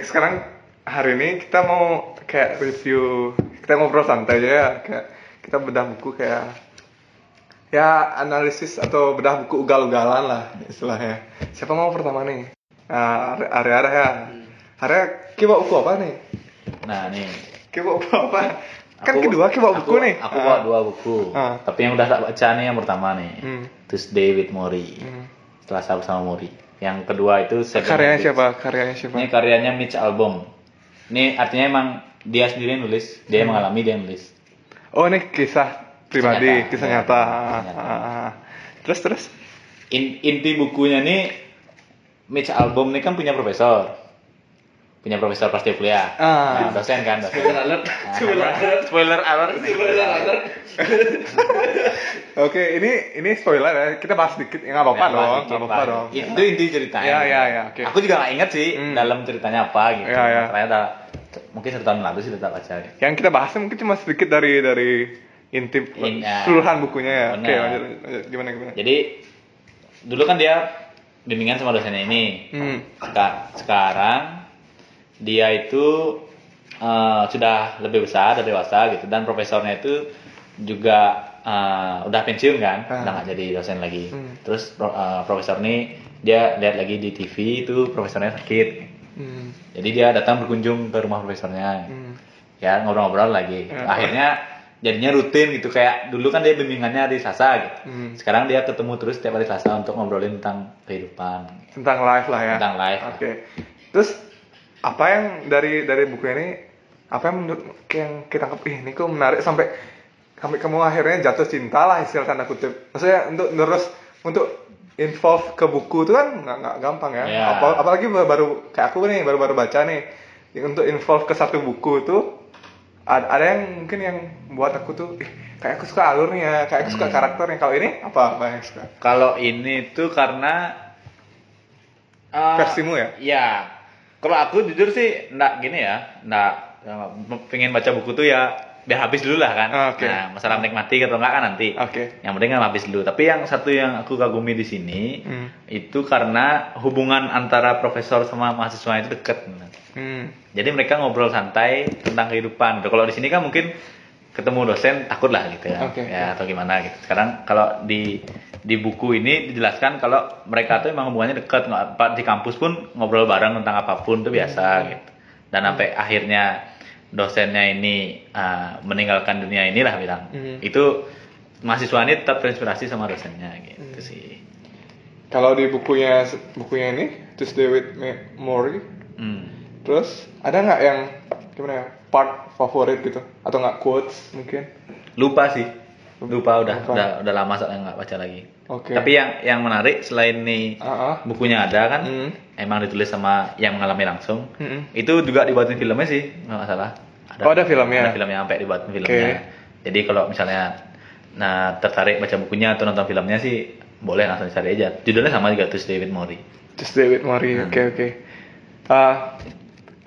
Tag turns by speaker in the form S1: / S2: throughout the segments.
S1: Oke, sekarang hari ini kita mau kayak review, kita ngobrol santai aja ya, kayak kita bedah buku kayak ya analisis atau bedah buku ugal-ugalan lah istilahnya. Siapa mau pertama nih? Nah, area area ya. Area kita buku apa nih?
S2: Nah nih.
S1: Kita buku apa? Kan
S2: aku-
S1: kedua kita bawa buku
S2: aku-
S1: nih.
S2: Aku
S1: Ah.
S2: bawa dua buku.
S1: Ah.
S2: Tapi yang udah tak baca nih yang pertama nih.
S1: Hmm.
S2: Tuesday with Mori.
S1: Hmm.
S2: Setelah bersama Mori. Yang kedua itu Seven
S1: Karyanya
S2: Habits.
S1: siapa? Karyanya siapa?
S2: Ini karyanya Mitch Albom. Ini artinya emang dia sendiri yang nulis, dia yang mengalami dia yang nulis.
S1: Oh, ini kisah pribadi,
S2: nyata.
S1: kisah
S2: Ya,
S1: nyata.
S2: kisah nyata.
S1: Ah, ah, ah. Terus terus.
S2: In- inti bukunya nih Mitch Albom ini kan punya profesor. Punya profesor pasti kuliah.
S1: Ah.
S2: Nah, dosen kan, dosen.
S3: Spoiler alert.
S2: Nah,
S3: Spoiler alert.
S2: Spoiler alert.
S3: Spoiler alert.
S1: Oke, ini ini spoiler ya. Kita bahas dikit. Ya nggak apa-apa
S2: Ya,
S1: dong,
S2: bahas
S1: nggak apa-apa
S2: bahas.
S1: dong.
S2: Itu inti ceritanya.
S1: Ya, ya, ya, oke.
S2: Aku juga nggak inget sih
S1: Hmm.
S2: dalam ceritanya apa gitu.
S1: Ya, ya.
S2: Udah mungkin satu tahun lalu sih baca. Gitu.
S1: Yang kita bahasnya mungkin cuma sedikit dari dari inti
S2: In- ya.
S1: keseluruhan bukunya ya. Oke,
S2: Benar.
S1: lanjut, lanjut. gimana gimana?
S2: Jadi dulu kan dia bimbingan sama dosennya ini.
S1: Hmm.
S2: Seka- sekarang dia itu eh, sudah lebih besar, lebih dewasa gitu dan profesornya itu juga eh, udah pensiun kan,
S1: Ah.
S2: udah nggak jadi dosen lagi.
S1: Hmm.
S2: Terus eh, profesor ini dia lihat lagi di TV itu profesornya sakit.
S1: Hmm.
S2: Jadi dia datang berkunjung ke rumah profesornya.
S1: Hmm.
S2: Ya ngobrol-ngobrol lagi.
S1: Ya.
S2: Akhirnya jadinya rutin gitu kayak dulu kan dia bimbingannya di Sasa gitu.
S1: Hmm.
S2: Sekarang dia ketemu terus setiap hari Selasa untuk ngobrolin tentang kehidupan.
S1: Tentang live lah ya.
S2: Tentang live.
S1: Oke. Terus apa yang dari dari buku ini apa yang menurut yang kita anggap ih ini kok menarik sampai sampai kamu akhirnya jatuh cinta lah istilah tanda kutip. Maksudnya untuk terus untuk involve ke buku itu kan nggak nggak gampang ya.
S2: Ya.
S1: Apa- apalagi baru, baru kayak aku nih baru-baru baca nih untuk involve ke satu buku itu ada, ada yang mungkin yang buat aku tuh ih, kayak aku suka alurnya, kayak aku suka
S2: Hmm.
S1: karakternya. Kalau ini apa apa yang suka?
S2: Kalau ini tuh karena eh,
S1: Versimu ya?
S2: Iya. Kalau aku jujur sih ndak gini ya, ndak eh, pengen baca buku tuh ya biar habis dulu lah kan.
S1: Ah, oke.
S2: Nah, masalah menikmati atau enggak kan nanti.
S1: Oke.
S2: Yang penting kan habis dulu. Tapi yang satu yang aku kagumi di sini
S1: Hmm.
S2: itu karena hubungan antara profesor sama mahasiswa itu deket.
S1: Hmm.
S2: Jadi mereka ngobrol santai tentang kehidupan. Kalau di sini kan mungkin ketemu dosen takut lah gitu ya,
S1: Oke,
S2: ya atau gimana gitu. Sekarang kalau di di buku ini dijelaskan kalau mereka tuh emang hubungannya dekat, nggak di kampus pun ngobrol bareng tentang apa pun tuh biasa gitu. Dan sampai akhirnya dosennya ini uh, meninggalkan dunia inilah bilang,
S1: Hmm.
S2: itu mahasiswa ini tetap terinspirasi sama dosennya gitu
S1: Hmm.
S2: sih.
S1: Kalau di bukunya bukunya ini Tuesday with Me- Mori,
S2: Hmm.
S1: terus ada nggak yang gimana ya part favorit gitu atau nggak quotes mungkin?
S2: Lupa sih. Lupa udah
S1: Lupa.
S2: udah udah lama soalnya nggak baca lagi.
S1: Oke.
S2: Tapi yang yang menarik selain nih
S1: ah.
S2: bukunya ada kan,
S1: Hmm.
S2: emang ditulis sama yang mengalami langsung.
S1: Mm-mm.
S2: Itu juga dibuatin filmnya sih, nggak masalah.
S1: Oh, ada filmnya?
S2: Ada filmnya sampai dibuatin filmnya.
S1: Oke.
S2: Jadi kalau misalnya nah tertarik baca bukunya atau nonton filmnya sih boleh langsung cari aja. Judulnya sama juga tuh David Mori.
S1: Tuesday with Mori,
S2: Hmm.
S1: oke oke. Ah,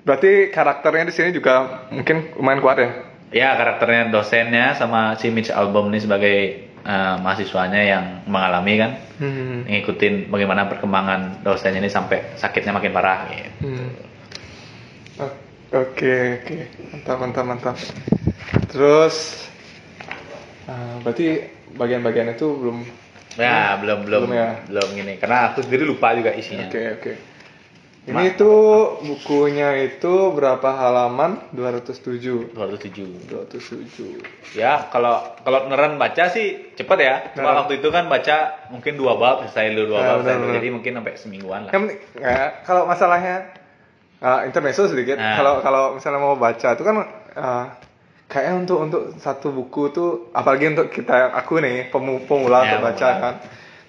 S1: berarti karakternya di sini juga mungkin lumayan kuat ya?
S2: Ya karakternya dosennya sama si Mitch Albom ini sebagai eh, mahasiswanya yang mengalami kan
S1: Hmm.
S2: ngikutin bagaimana perkembangan dosennya ini sampai sakitnya makin parah gitu.
S1: Hmm. Oke oke mantap mantap mantap. Terus ah, berarti bagian-bagian itu belum
S2: Ya, belum belum
S1: Belum ya?
S2: belum gini. Karena aku sendiri lupa juga isinya.
S1: Oke oke.
S2: Ma-
S1: Ini tuh bukunya itu berapa halaman? 207.
S2: 207.
S1: 207.
S2: Ya, kalau kalau beneran baca sih cepet ya. Cuma
S1: Nah.
S2: waktu itu kan baca mungkin dua bab, selesai dulu dua
S1: Nah,
S2: bab, selesai jadi mungkin sampai semingguan lah.
S1: Penting ya, kalau masalahnya uh, intermezzo sedikit.
S2: Nah.
S1: Kalau kalau misalnya mau baca itu kan uh, kayaknya untuk untuk satu buku tuh apalagi untuk kita aku nih pemu- pemula
S2: Ya,
S1: untuk baca kan.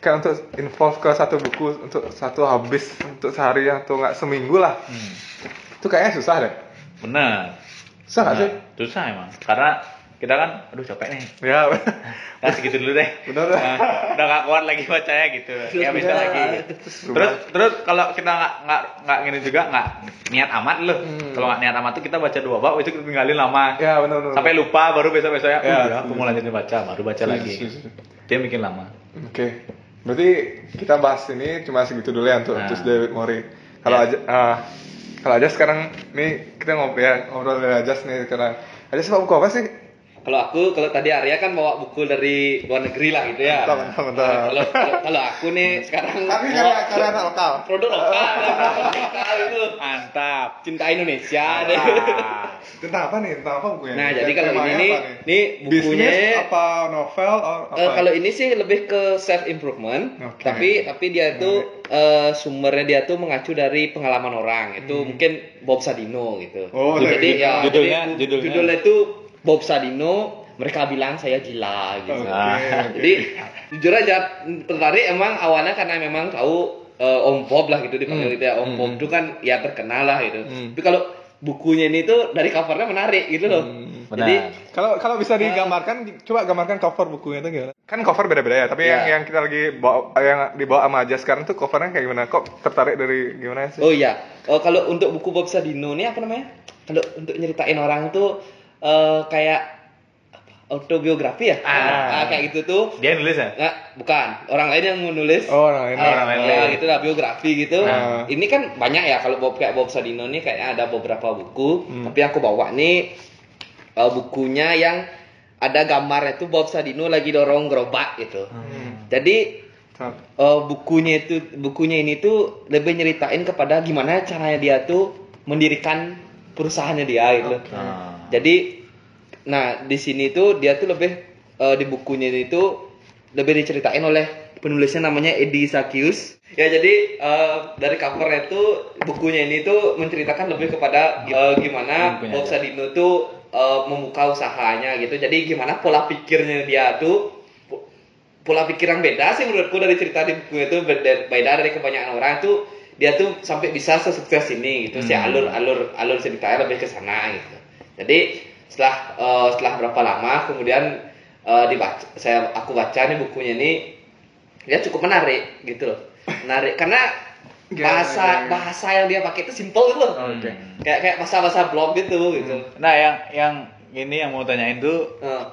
S1: Kayak untuk involve ke satu buku untuk satu habis untuk sehari atau nggak seminggu lah.
S2: Hmm.
S1: Itu kayaknya susah deh.
S2: Bener.
S1: Susah nggak sih?
S2: Susah emang. Karena kita kan, aduh capek nih.
S1: Ya.
S2: Nah, segitu dulu deh.
S1: Bener.
S2: Nah, udah gak kuat lagi bacanya gitu. Ya bisa lagi. Terus terus kalau kita nggak nggak nggak gini juga nggak niat amat loh.
S1: Hmm.
S2: Kalau nggak niat amat tuh kita baca dua bab itu kita tinggalin lama.
S1: ya benar benar.
S2: Sampai lupa baru besok besoknya.
S1: Ya,
S2: aku mau lanjutin baca baru baca
S1: Setuju,
S2: lagi.
S1: setuju.
S2: Dia bikin lama.
S1: Oke. Berarti kita bahas ini cuma segitu dulu ya untuk
S2: Nah.
S1: terus David Mori. Kalau
S2: Ya.
S1: aja ah, Kalau aja sekarang nih kita ngobrol ya, ngobrol dari Ajas nih sekarang. Ajas bawa buku apa sih?
S3: Kalau aku, kalau tadi Arya kan bawa buku dari luar negeri lah gitu ya.
S1: Mantap, mantap, mantap.
S3: Nah, Kalau kalau- aku nih sekarang
S1: Tapi karya karya anak lokal.
S3: produk lokal, produk lokal itu.
S2: Mantap.
S3: Cinta Indonesia deh.
S1: Tentang apa nih? Tentang apa bukunya?
S3: Nah, jadi kalau ini nih, nih bukunya
S1: Bisnis apa novel apa?
S3: Eh, kalau ini sih lebih ke self improvement,
S1: Oke.
S3: tapi tapi dia itu eh, sumbernya dia tuh mengacu dari pengalaman orang. Itu mungkin Bob Sadino gitu.
S1: Oh,
S3: jadi ya
S2: judulnya-
S3: jadi
S2: judulnya.
S3: judulnya itu Bob Sadino. Mereka bilang saya gila gitu.
S1: Oke,
S2: Ah.
S1: oke.
S3: Jadi jujur aja tertarik emang awalnya karena memang tahu eh, Om Bob lah gitu dipanggil
S1: Hmm.
S3: gitu ya. Om
S1: Hmm.
S3: Bob itu kan ya terkenal lah gitu.
S1: Hmm.
S3: Tapi kalau bukunya ini tuh dari covernya menarik gitu loh.
S1: Hmm,
S2: benar.
S3: Jadi
S1: Kalau kalau bisa digambarkan, coba gambarkan cover bukunya itu gimana? Kan cover beda-beda ya, tapi
S3: Iya.
S1: yang yang kita lagi bawa yang dibawa sama Ajas sekarang tuh covernya kayak gimana? Kok tertarik dari gimana sih?
S3: Oh iya, Oh, kalau untuk buku Bob Sadino ini apa namanya? Kalau untuk nyeritain orang tuh eh, kayak apa, autobiografi ya?
S2: Ah.
S3: Ah, kayak gitu tuh.
S2: Dia yang nulis ya?
S3: Nggak, bukan. Orang lain yang menulis.
S1: Oh, orang lain.
S3: Ah,
S2: Orang lain.
S3: ya, gitu lah biografi gitu.
S1: Nah.
S3: Ini kan banyak ya kalau Bob kayak Bob Sadino nih kayaknya ada beberapa buku,
S1: Hmm.
S3: tapi aku bawa nih eh, bukunya yang ada gambarnya tuh Bob Sadino lagi dorong gerobak gitu.
S1: Hmm.
S3: Jadi Eh, bukunya itu bukunya ini tuh lebih nyeritain kepada gimana caranya dia tuh mendirikan perusahaannya dia gitu.
S2: Ah.
S3: Jadi nah di sini tuh dia tuh lebih eh, di bukunya ini tuh lebih diceritain oleh penulisnya namanya Eddie Sakius. Ya jadi eh, dari covernya tuh bukunya ini tuh menceritakan lebih kepada eh, gimana Bob. Sadino tuh eh, membuka usahanya gitu. Jadi gimana pola pikirnya dia tuh po- pola pikir yang beda sih menurutku dari cerita di buku itu beda, beda dari kebanyakan orang tuh dia tuh sampai bisa sesukses ini gitu
S2: Hmm.
S3: alur alur alur ceritanya lebih ke sana gitu jadi setelah eh, setelah berapa lama kemudian eh, dibaca saya aku baca nih bukunya ini dia cukup menarik gitu loh menarik karena bahasa bahasa yang dia pakai itu simple gitu loh
S1: Oke.
S3: kayak kayak bahasa bahasa blog gitu gitu
S2: Nah, yang yang ini yang mau tanyain tuh
S3: Eh,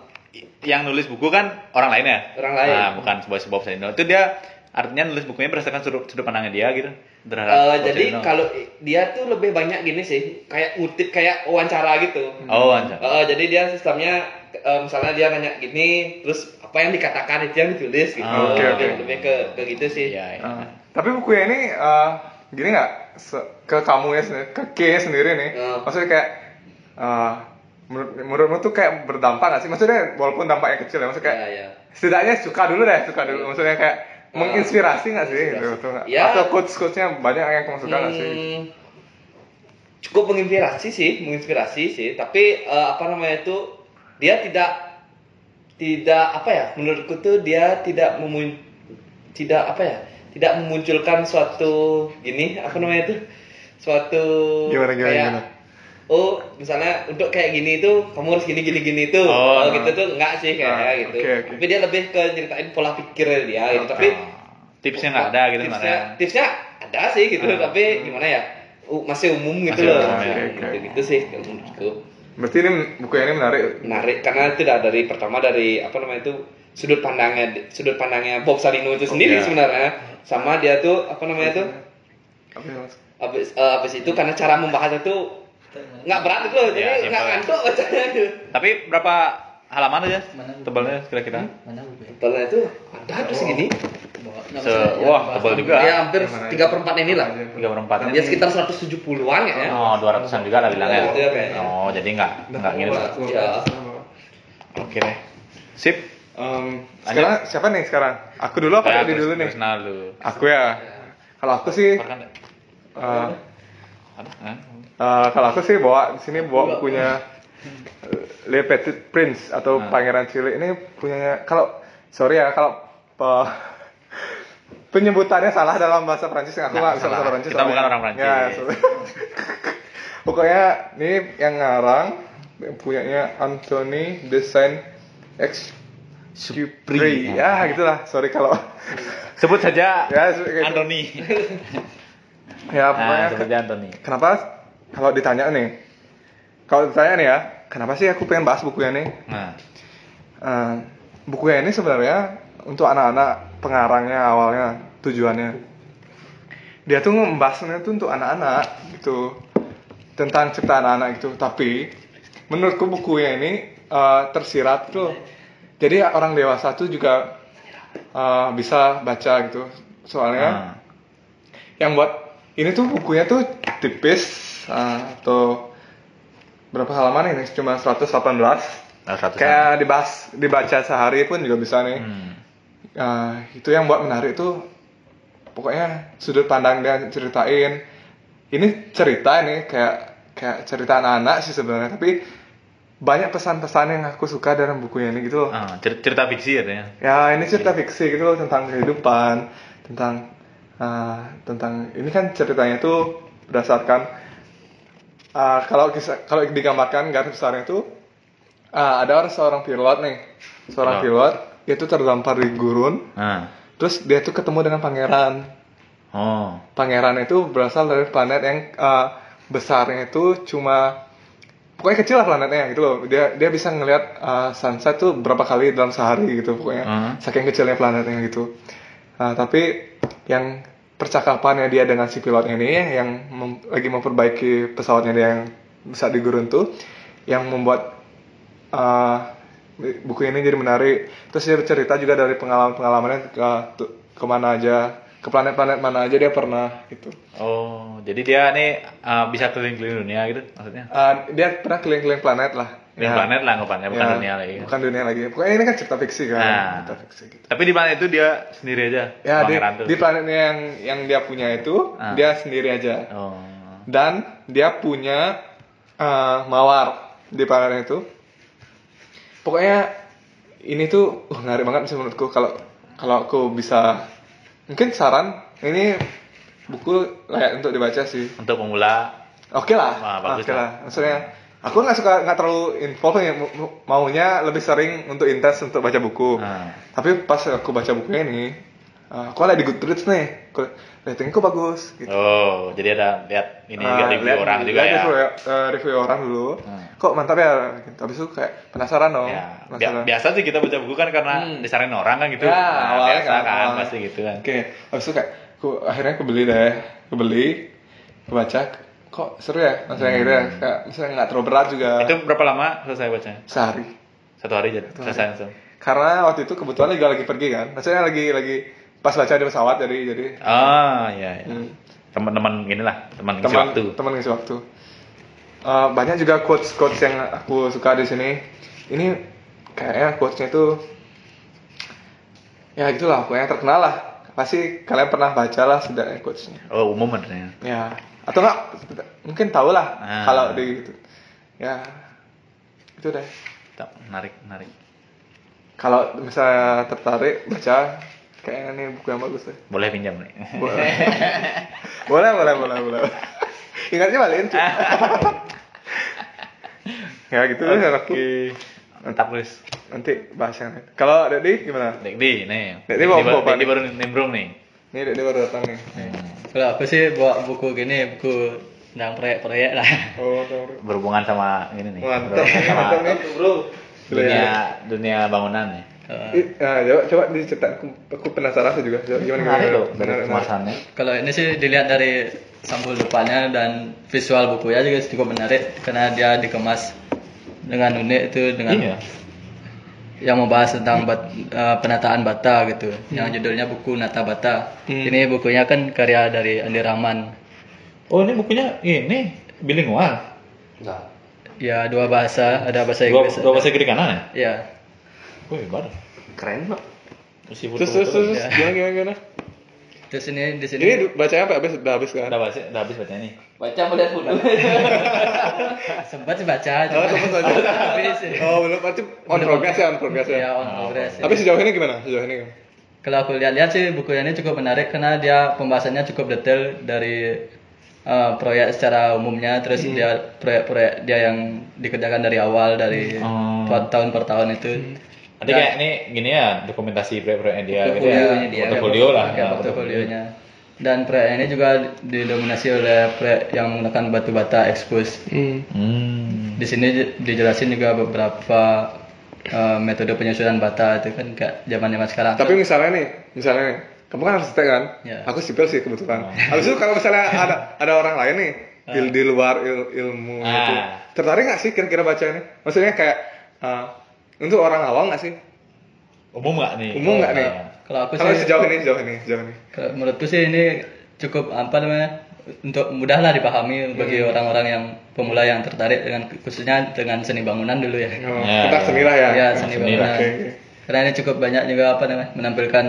S2: yang nulis buku kan orang lain ya?
S3: Orang lain.
S2: Nah, bukan sebuah sebuah. Itu dia artinya nulis bukunya berdasarkan sudut, sudut pandangnya dia gitu.
S3: Eh,
S2: Bob
S3: jadi kalau dia tuh lebih banyak gini sih, kayak ngutip kayak wawancara gitu.
S2: Oh, anjir.
S3: Eh, jadi dia sistemnya eh, misalnya dia nanya gini, terus apa yang dikatakan itu yang ditulis gitu.
S2: Oh,
S1: oke,
S3: lebih,
S1: oke.
S3: lebih ke ke gitu sih.
S2: Iya, iya.
S1: Ah. tapi bukunya ini eh, gini nggak Se- ke kamu ya sendiri, ke K sendiri nih?
S3: Ah.
S1: Maksudnya kayak eh, menurut menurutmu tuh kayak berdampak nggak sih? Maksudnya walaupun dampaknya kecil ya, maksudnya kayak
S3: Iya, iya.
S1: setidaknya suka dulu deh, suka dulu. Maksudnya kayak. Menginspirasi nggak sih? Nggak?
S3: Ya.
S1: Atau quotes quotesnya banyak yang kamu suka nggak sih?
S3: Hmm, cukup menginspirasi sih, menginspirasi sih. Tapi eh, apa namanya itu dia tidak tidak apa ya? Menurutku tuh dia tidak memun tidak apa ya? Tidak memunculkan suatu gini apa namanya itu? Suatu
S1: Gimana, gimana,
S3: kayak
S1: gimana?
S3: Oh misalnya untuk kayak gini itu kamu harus gini gini gini tuh
S2: Oh,
S3: oh, gitu tuh enggak sih kayaknya
S1: Ah,
S3: gitu
S1: oke, oke.
S3: tapi dia lebih ke nyeritain pola pikirnya dia gitu tapi
S2: Oh, tipsnya nggak ada gitu
S3: tipsnya,
S2: sebenarnya.
S3: tipsnya ada sih gitu
S2: Ah.
S3: tapi gimana ya masih umum gitu
S2: Masih
S3: loh
S2: umum, ya.
S3: Gitu,
S1: oke.
S3: gitu sih kalau menurutku
S1: Berarti ini buku ini menarik.
S3: menarik karena itu dah dari pertama dari apa namanya itu sudut pandangnya sudut pandangnya Bob Salino itu sendiri
S2: ya.
S3: sebenarnya sama dia tuh apa namanya tuh
S1: Apa
S3: habis eh, habis itu karena cara membahasnya tuh nggak berat gitu loh
S2: Ya,
S3: jadi nggak
S2: simpel.
S3: ngantuk bacanya tuh
S2: Tapi berapa halaman aja tebalnya kira-kira?
S4: Mana buku ya?
S3: Totalnya itu ada tuh segini.
S4: Nggak
S2: Se-
S4: ya,
S2: wah, tebal juga.
S3: ya hampir tiga per empat ini lah
S2: Tiga per empat.
S3: ya sekitar 170-an ya
S2: Oh, 200-an juga lah bilangnya.
S3: Iya, iya.
S2: Oh, jadi nggak nggak gini.
S3: Iya. Ya.
S2: Oke deh. Sip.
S1: Em, sekarang siapa nih sekarang? Aku dulu apa
S2: Ya, terus-
S1: dulu nih?
S2: Nah.
S1: Aku ya. Kalau aku sih,
S2: ada
S1: eh, kalau aku sih bawa di sini bawa bukunya eh, Le Petit Prince atau
S2: Nah.
S1: Pangeran Cilik ini punyanya. Kalau sorry ya kalau pe- penyebutannya salah dalam bahasa Prancis aku
S2: Nggak
S1: bisa
S2: salah.
S1: bahasa Prancis.
S2: Kita bukan orang Prancis.
S1: Ya, sorry. Pokoknya ini yang ngarang punyanya Anthony de Saint Exupéry. Ya, gitulah. Sorry kalau
S2: Sebut saja
S1: Ya, kayak-
S2: Anthony.
S1: ya
S2: Nah,
S1: pokoknya
S2: sebut saja Anthony.
S1: kenapa kalau ditanya nih kalau ditanya nih ya kenapa sih aku pengen bahas bukunya nih?
S2: Nah,
S1: Eh, bukunya ini sebenarnya untuk anak-anak pengarangnya awalnya tujuannya. Dia tuh membahasnya tuh untuk anak-anak gitu. Tentang ciptaan anak itu tapi menurutku bukunya ini eh, tersirat tuh. Jadi orang dewasa tuh juga eh, bisa baca gitu. Soalnya
S2: Ah.
S1: yang buat ini tuh bukunya tuh tipis eh, atau berapa halaman ini? Cuma 118
S2: Nah,
S1: kayak dibahas dibaca sehari pun juga bisa nih.
S2: Hmm.
S1: Nah, itu yang buat menarik tuh pokoknya sudut pandang dia ceritain. Ini cerita ini kayak kayak cerita anak-anak sih sebenarnya tapi banyak pesan-pesan yang aku suka dalam bukunya ini gitu loh.
S2: Ah, cer- cerita fiksi katanya.
S1: ya ini cerita fiksi gitu loh tentang kehidupan tentang ah, tentang ini kan ceritanya tuh berdasarkan ah, kalau kisah kalau digambarkan garis besarnya tuh ah, ada orang seorang pilot nih seorang
S2: Pilot.
S1: pilot dia tuh terdampar di gurun
S2: Ah.
S1: Terus dia tuh ketemu dengan pangeran.
S2: Oh.
S1: Pangeran itu berasal dari planet yang eh, besarnya itu cuma pokoknya kecil lah planetnya gitu loh. Dia dia bisa ngelihat eh, sunset tuh berapa kali dalam sehari gitu pokoknya.
S2: Hmm.
S1: Saking kecilnya planetnya gitu. Nah, tapi yang percakapannya dia dengan si pilot ini yang mem- lagi memperbaiki pesawatnya dia yang bisa di gurun tuh yang membuat eh, buku ini jadi menarik. Terus dia cerita juga dari pengalaman pengalamannya ke ke mana aja ke planet-planet mana aja dia pernah gitu.
S2: Oh, jadi dia nih ah, bisa keliling-keliling dunia gitu maksudnya.
S1: Eh, dia pernah keliling-keliling planet lah
S2: Keliling
S1: Ya.
S2: planet lah anggapannya, bukan
S1: Ya,
S2: dunia lagi.
S1: bukan dunia lagi pokoknya ini kan cerita fiksi kan
S2: Nah.
S1: cerita fiksi gitu
S2: Tapi di planet itu dia sendiri aja.
S1: ya di,
S2: tuh.
S1: di planetnya yang yang dia punya itu
S2: Ah.
S1: dia sendiri aja
S2: Oh.
S1: dan dia punya eh, mawar di planet itu pokoknya ini tuh uh, banget sih menurutku kalau kalau aku bisa mungkin saran ini buku layak untuk dibaca sih
S2: Untuk pemula.
S1: oke lah
S2: Wah, bagus
S1: oke
S2: lah.
S1: lah maksudnya aku nggak suka nggak terlalu involved ya maunya lebih sering untuk intens untuk baca buku
S2: Ah.
S1: tapi pas aku baca bukunya ini eh, aku lihat di Goodreads nih ratingku bagus gitu
S2: Oh, jadi ada lihat ini
S1: Ah,
S2: juga review
S1: lihat-
S2: orang juga ya.
S1: Review, eh, review orang dulu.
S2: Hmm.
S1: Kok mantap ya? Gitu. Habis itu kayak penasaran dong.
S2: Ya,
S1: Penasaran.
S2: biasa sih kita baca buku kan karena
S1: Hmm.
S2: disaranin orang kan gitu.
S1: Ya,
S2: Nah,
S1: awalnya
S2: biasa
S1: kan,
S2: kan, pasti gitu kan.
S1: Oke, habis itu kayak aku akhirnya aku beli deh. Aku beli, aku baca. Kok seru ya? Maksudnya gitu ya. Kayak misalnya nggak terlalu berat juga.
S2: Hmm. Itu berapa lama selesai bacanya?
S1: sehari.
S2: Satu hari jadi
S1: hari.
S2: selesai langsung.
S1: Karena waktu itu kebetulan juga lagi pergi kan. Maksudnya lagi lagi pas baca di pesawat jadi jadi
S2: Ah, iya, iya.
S1: hmm,
S2: Teman-teman inilah, teman ngisi
S1: teman
S2: waktu.
S1: teman ngisi waktu. Eh, banyak juga quotes quotes yang aku suka di sini. Ini kayaknya quotesnya itu ya gitulah pokoknya terkenal lah. Pasti kalian pernah baca lah setidaknya quotesnya.
S2: Oh, umum sebenarnya.
S1: Ya atau enggak mungkin tahu lah
S2: Ah.
S1: kalau di gitu. Ya itu deh.
S2: Tak, menarik, menarik.
S1: Kalau misalnya tertarik baca kayaknya ini buku yang bagus deh.
S2: Boleh pinjam nih.
S1: Boleh. boleh, boleh, boleh, boleh. Ingatnya balikin. cuy. ya gitu deh.
S2: Oke. Mantap, Luis.
S1: Nanti bahas yang lain. Kalau Dedi gimana?
S2: Dek di, nih.
S1: Dek Di bawa
S2: baru-
S1: apa
S2: Dek Di
S1: nih?
S2: baru nimbrung nih.
S1: Ini Dedi baru datang nih.
S4: Kalau aku sih bawa buku gini, buku tentang proyek-proyek lah.
S1: Oh, tahu.
S2: Berhubungan sama ini nih.
S1: Mantap,
S2: sama
S1: mantap nih, bro.
S2: dunia dunia bangunan nih.
S1: Ih, Nah, coba coba diceritain. Aku, aku penasaran sih juga. Coba gimana gimana?
S2: loh dari kemasannya.
S4: kalau ini sih dilihat dari sampul depannya dan visual bukunya juga cukup menarik karena dia dikemas dengan unik itu dengan
S2: Iya.
S4: Yang membahas tentang bat- eh, penataan bata gitu. Yang judulnya buku Nata Bata.
S1: Hmm.
S4: Ini bukunya kan karya dari Andi Rahman.
S2: Oh, ini bukunya ini bilingual.
S3: Enggak.
S4: Ya dua bahasa, ada bahasa
S2: Dua,
S4: Inggris.
S2: dua bahasa kiri kanan ya?
S4: Ya.
S2: Oh, hebat.
S3: Keren, Pak.
S1: Terus terus terus
S4: Ya.
S1: gimana gimana gimana?
S4: Terus ini di sini
S1: Ini bacanya apa habis udah habis kan?
S2: Udah habis, udah habis bacanya nih.
S3: Baca melihat foto.
S4: sempat sih baca
S1: Oh,
S4: cuma
S1: sempat baca.
S4: habis.
S1: Oh, belum berarti on
S4: Belum.
S1: progress ya, on progress ya.
S4: Ya, on
S2: Oh.
S4: progress.
S1: Tapi sejauh ini gimana? Sejauh ini gimana?
S4: Kalau aku lihat-lihat sih buku ini cukup menarik karena dia pembahasannya cukup detail dari uh, proyek secara umumnya, terus dia proyek-proyek dia yang dikerjakan dari awal dari
S2: Oh.
S4: ta- tahun per tahun itu.
S2: Nanti kayak ini gini ya dokumentasi proyek-proyeknya dia gitu ya.
S4: Dia.
S2: Portofolio lah.
S4: Ya, portofolionya. Dan proyek ini juga didominasi oleh proyek yang menggunakan batu bata expose.
S2: Hmm.
S4: Di sini di- dijelasin juga beberapa uh, metode penyusunan bata itu kan kayak zaman zaman sekarang.
S1: Tapi misalnya nih, misalnya nih, kamu kan arsitek kan?
S4: Ya.
S1: Aku sipil sih kebetulan. Habis itu kalau misalnya ada ada orang lain nih di, di luar il- ilmu
S2: Ah.
S1: itu. Tertarik nggak sih kira-kira baca ini? Maksudnya kayak uh, untuk orang awam nggak sih?
S2: Umum nggak nih?
S1: Umum nggak nih?
S4: Kalau aku
S1: Kalau
S4: sih
S1: sejauh ini, sejauh ini, sejauh ini.
S4: kalau menurutku sih ini cukup apa namanya untuk mudah lah dipahami bagi
S1: Hmm.
S4: orang-orang yang pemula yang tertarik dengan khususnya dengan seni bangunan dulu ya.
S1: Oh,
S2: Ya,
S1: tentang
S2: ya.
S1: seni lah ya.
S4: Ya, seni
S2: seni
S4: bangunan.
S1: Oke.
S4: Karena ini cukup banyak juga apa namanya menampilkan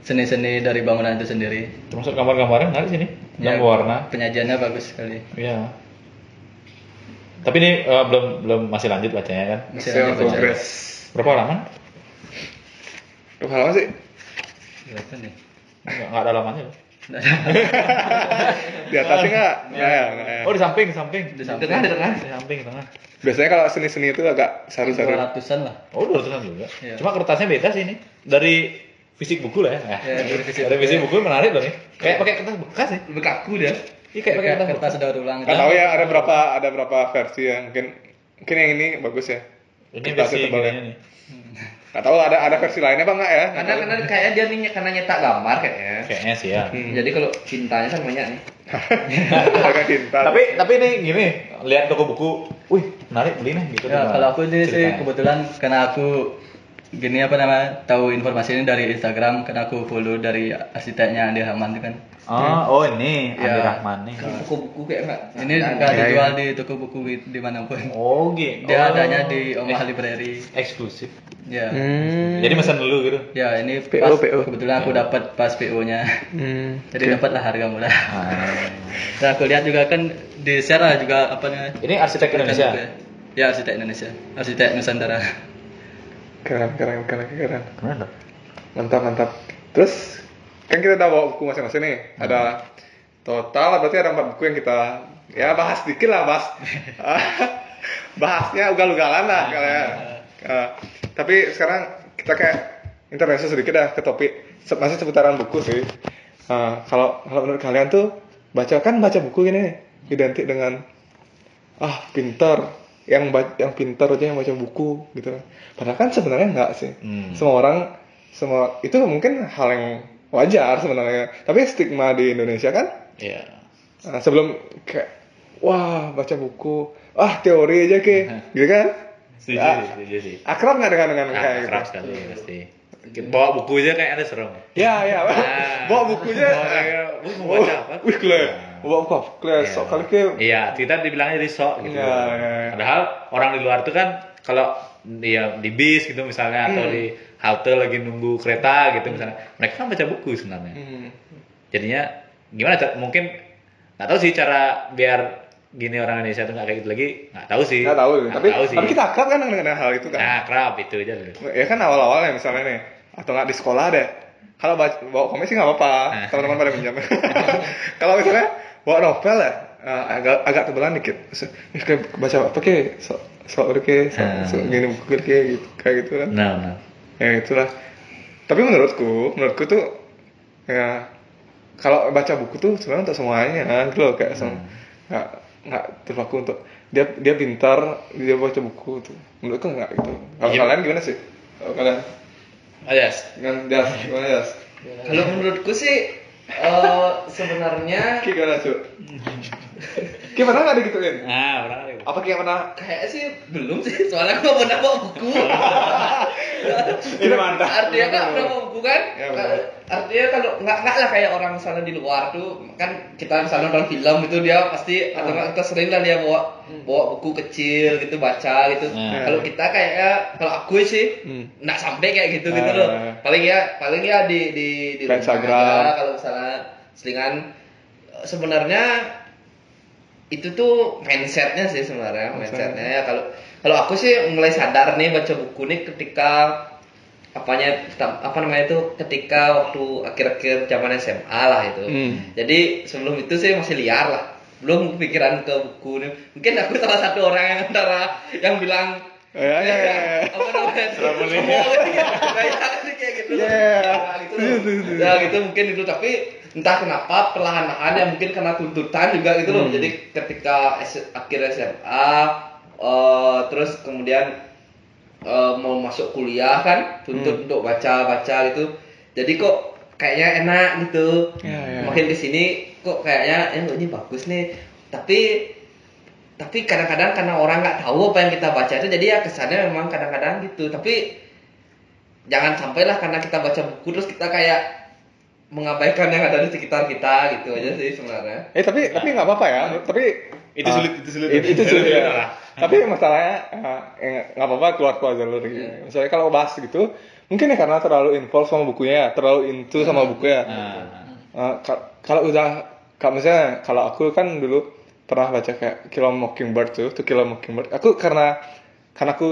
S4: seni-seni dari bangunan itu sendiri.
S2: Termasuk gambar-gambarnya menarik sini.
S4: Ya,
S2: Yang warna.
S4: Penyajiannya bagus sekali.
S2: Iya. Tapi ini eh, belum belum masih lanjut bacanya kan?
S4: Masih
S1: Masih
S4: lanjut baca.
S1: progress.
S2: Berapa halaman?
S1: Berapa lama sih?
S4: Berapa nih?
S2: Nggak, nggak ada halamannya loh.
S1: Di atasnya nggak? Nggak ya, ya.
S2: Oh di samping, di samping.
S4: Di samping.
S3: tengah, di tengah.
S2: Di samping, di tengah.
S1: Biasanya kalau seni-seni itu agak saru-saru.
S4: Dua ratusan lah.
S2: Oh dua ratusan juga.
S4: Iya.
S2: Cuma kertasnya beda sih ini. Dari fisik buku lah ya.
S4: Ya, dari fisik
S2: dari
S4: buku.
S2: fisik buku menarik loh nih. Kayak pakai kertas bekas ya.
S3: Lebih kaku dia.
S2: Iya kayak pakai kertas.
S4: kertas daur ulang.
S1: Nggak tahu ya ada berapa ada berapa versi ya. Mungkin mungkin yang ini bagus ya.
S2: Ini versi
S1: tebal ya.
S2: nih.
S1: Tahu ada ada versi lainnya apa nggak ya?
S3: Karena karena kayaknya dia nih karena nyetak gambar kayaknya.
S2: Kayaknya sih ya.
S1: Hmm.
S3: Jadi kalau cintanya kan banyak nih.
S1: Cinta.
S2: tapi tapi ini gini, lihat toko buku, wih menarik beli nih gitu.
S4: Ya, kalau aku ini sih kebetulan karena aku gini apa namanya tahu informasi ini dari Instagram karena aku follow dari arsiteknya Andi Rahman itu kan.
S2: Oh, oh ini
S4: Ya.
S2: Andi Rahman nih.
S3: Buku-buku kayak enggak.
S4: Ini nggak dijual di toko buku di- di mana pun.
S2: Oh gitu.
S4: Dia
S2: Oh.
S4: adanya di Omah Library.
S2: eksklusif.
S4: Ya.
S1: Hmm.
S2: Jadi pesan dulu gitu.
S4: Ya ini
S1: PO,
S4: pas,
S1: PO.
S4: kebetulan aku dapat pas PO-nya.
S1: Hmm.
S4: Jadi dapatlah harga murah.
S2: Ah.
S4: Dan aku lihat juga kan di share lah juga apa namanya?
S2: Ini arsitek Indonesia.
S4: Ya arsitek Indonesia, arsitek Nusantara.
S1: Keren, keren, keren, keren.
S2: Keren loh.
S1: Mantap, mantap. Terus kan kita udah bawa buku masing-masing nih. Ada total berarti ada empat buku yang kita ya bahas dikit lah bahas. Bahasnya ugal-ugalan lah kalian. Eh, tapi sekarang kita kayak intervensi sedikit dah ke topik masih seputaran buku sih. Eh, kalau kalau menurut kalian tuh baca kan baca buku ini nih, identik dengan ah pintar yang yang pintar aja yang baca buku gitu padahal kan sebenarnya enggak sih
S2: Hmm.
S1: semua orang semua itu mungkin hal yang wajar sebenarnya tapi stigma di Indonesia kan
S2: Iya.
S1: eh, sebelum kayak wah baca buku ah teori aja ke gitu kan
S2: Setuju,
S1: Ah,
S2: sih, setuju sih.
S1: akrab nggak dengan dengan
S2: Nah,
S1: kayak gitu
S2: keras sekali pasti. Bawa buku aja kayak ada serem.
S1: ya ya
S2: Ah.
S1: bawa bukunya
S2: Bawa kayak, "Wih, mau baca apa?"
S1: wih kler bawa buku apa? kler
S2: Iya.
S1: sok kali ke
S2: Iya, kita dibilangnya di sok gitu.
S1: Iya, iya, iya.
S2: Padahal orang di luar itu kan kalau dia di bis gitu misalnya atau
S1: Hmm.
S2: di halte lagi nunggu kereta gitu misalnya, mereka kan baca buku sebenarnya.
S1: Hmm.
S2: Jadinya gimana? Mungkin nggak tahu sih cara biar gini orang Indonesia tuh nggak kayak gitu lagi, nggak tahu sih.
S1: nggak tahu
S2: Nggak
S1: tapi
S2: tahu sih.
S1: tapi kita akrab kan dengan hal itu kan
S2: Nah, kerap itu aja
S1: ya kan awal-awalnya misalnya nih atau nggak di sekolah deh kalau bawa komik sih nggak apa-apa
S2: Nah.
S1: teman-teman pada minjam kalau misalnya bawa novel ya? Eh, agak agak tebelan dikit. Eh, kayak baca apa ke? So so udah ke so,
S2: Hmm.
S1: so, gini buku ke gitu kayak gitu kan.
S2: Nah, nah.
S1: ya itulah. Tapi menurutku menurutku tuh ya kalau baca buku tuh sebenarnya untuk semuanya gitu loh kayak sem- nggak nggak terpaku untuk dia dia pintar dia baca buku tuh. Menurutku nggak gitu. Kalau
S2: Iya.
S1: kalian gimana sih? Kalau kalian?
S2: Oh, yes.
S1: dengan jas gimana
S3: Kalau menurutku sih eh, sebenarnya
S1: Ki gimana cuy Ki pernah nggak digituin
S2: Nah, berapa kali?
S1: apa Ki pernah
S3: kayak sih belum sih soalnya aku pernah bawa buku.
S1: Ini mantap.
S3: Artinya nggak pernah bawa buku kan?
S1: Ya, benar.
S3: Artinya kalau nggak nggak lah kayak orang misalnya di luar tuh kan kita misalnya nonton film itu dia pasti atau nggak kita sering lah dia bawa bawa buku kecil gitu baca gitu.
S2: Hmm.
S3: Kalau kita kayaknya kalau aku sih
S1: Hmm.
S3: nggak sampai kayak gitu gitu
S1: Ah.
S3: loh. Paling ya paling ya di di di
S1: Instagram.
S3: kalau misalnya selingan sebenarnya itu tuh mindsetnya sih sebenarnya mindsetnya. Ya kalau kalau aku sih mulai sadar nih baca buku nih ketika apanya apa namanya itu ketika waktu akhir-akhir zaman SMA lah itu.
S1: Hmm.
S3: jadi sebelum itu sih masih liar lah. Belum kepikiran ke buku nih. Mungkin aku salah satu orang yang antara yang bilang
S1: Ya, ya, ya,
S3: apa namanya
S2: Selama ini.
S3: semua gitu. kayak gitu.
S1: Ya,
S3: gitu ya gitu mungkin itu. Tapi entah kenapa perlahan-lahan ya mungkin karena tuntutan juga gitu loh
S1: Hmm.
S3: jadi ketika akhir SMA eh, terus kemudian eh, mau masuk kuliah kan tuntut
S1: Hmm.
S3: untuk baca-baca gitu jadi kok kayaknya enak gitu
S1: Ya, ya.
S3: makin ke sini kok kayaknya eh ini bagus nih tapi tapi kadang-kadang karena orang nggak tahu apa yang kita baca itu jadi ya kesannya memang kadang-kadang gitu tapi jangan sampailah karena kita baca buku terus kita kayak mengabaikan yang ada di sekitar kita gitu aja sih sebenarnya
S1: Eh tapi tapi nggak apa-apa ya. Tapi
S2: Itu sulit, itu sulit.
S1: Itu, itu sulit ya.
S2: lah.
S1: tapi masalahnya ah, eh, nggak apa-apa keluar keluar jalur gitu. Misalnya kalau bahas gitu, mungkin ya karena terlalu involve sama bukunya, terlalu into sama bukunya.
S2: Nah,
S1: Ah, ka- kalau udah kalau misalnya kalau aku kan dulu pernah baca kayak Kill a Mockingbird tuh, tuh Kill a Mockingbird. Aku karena karena aku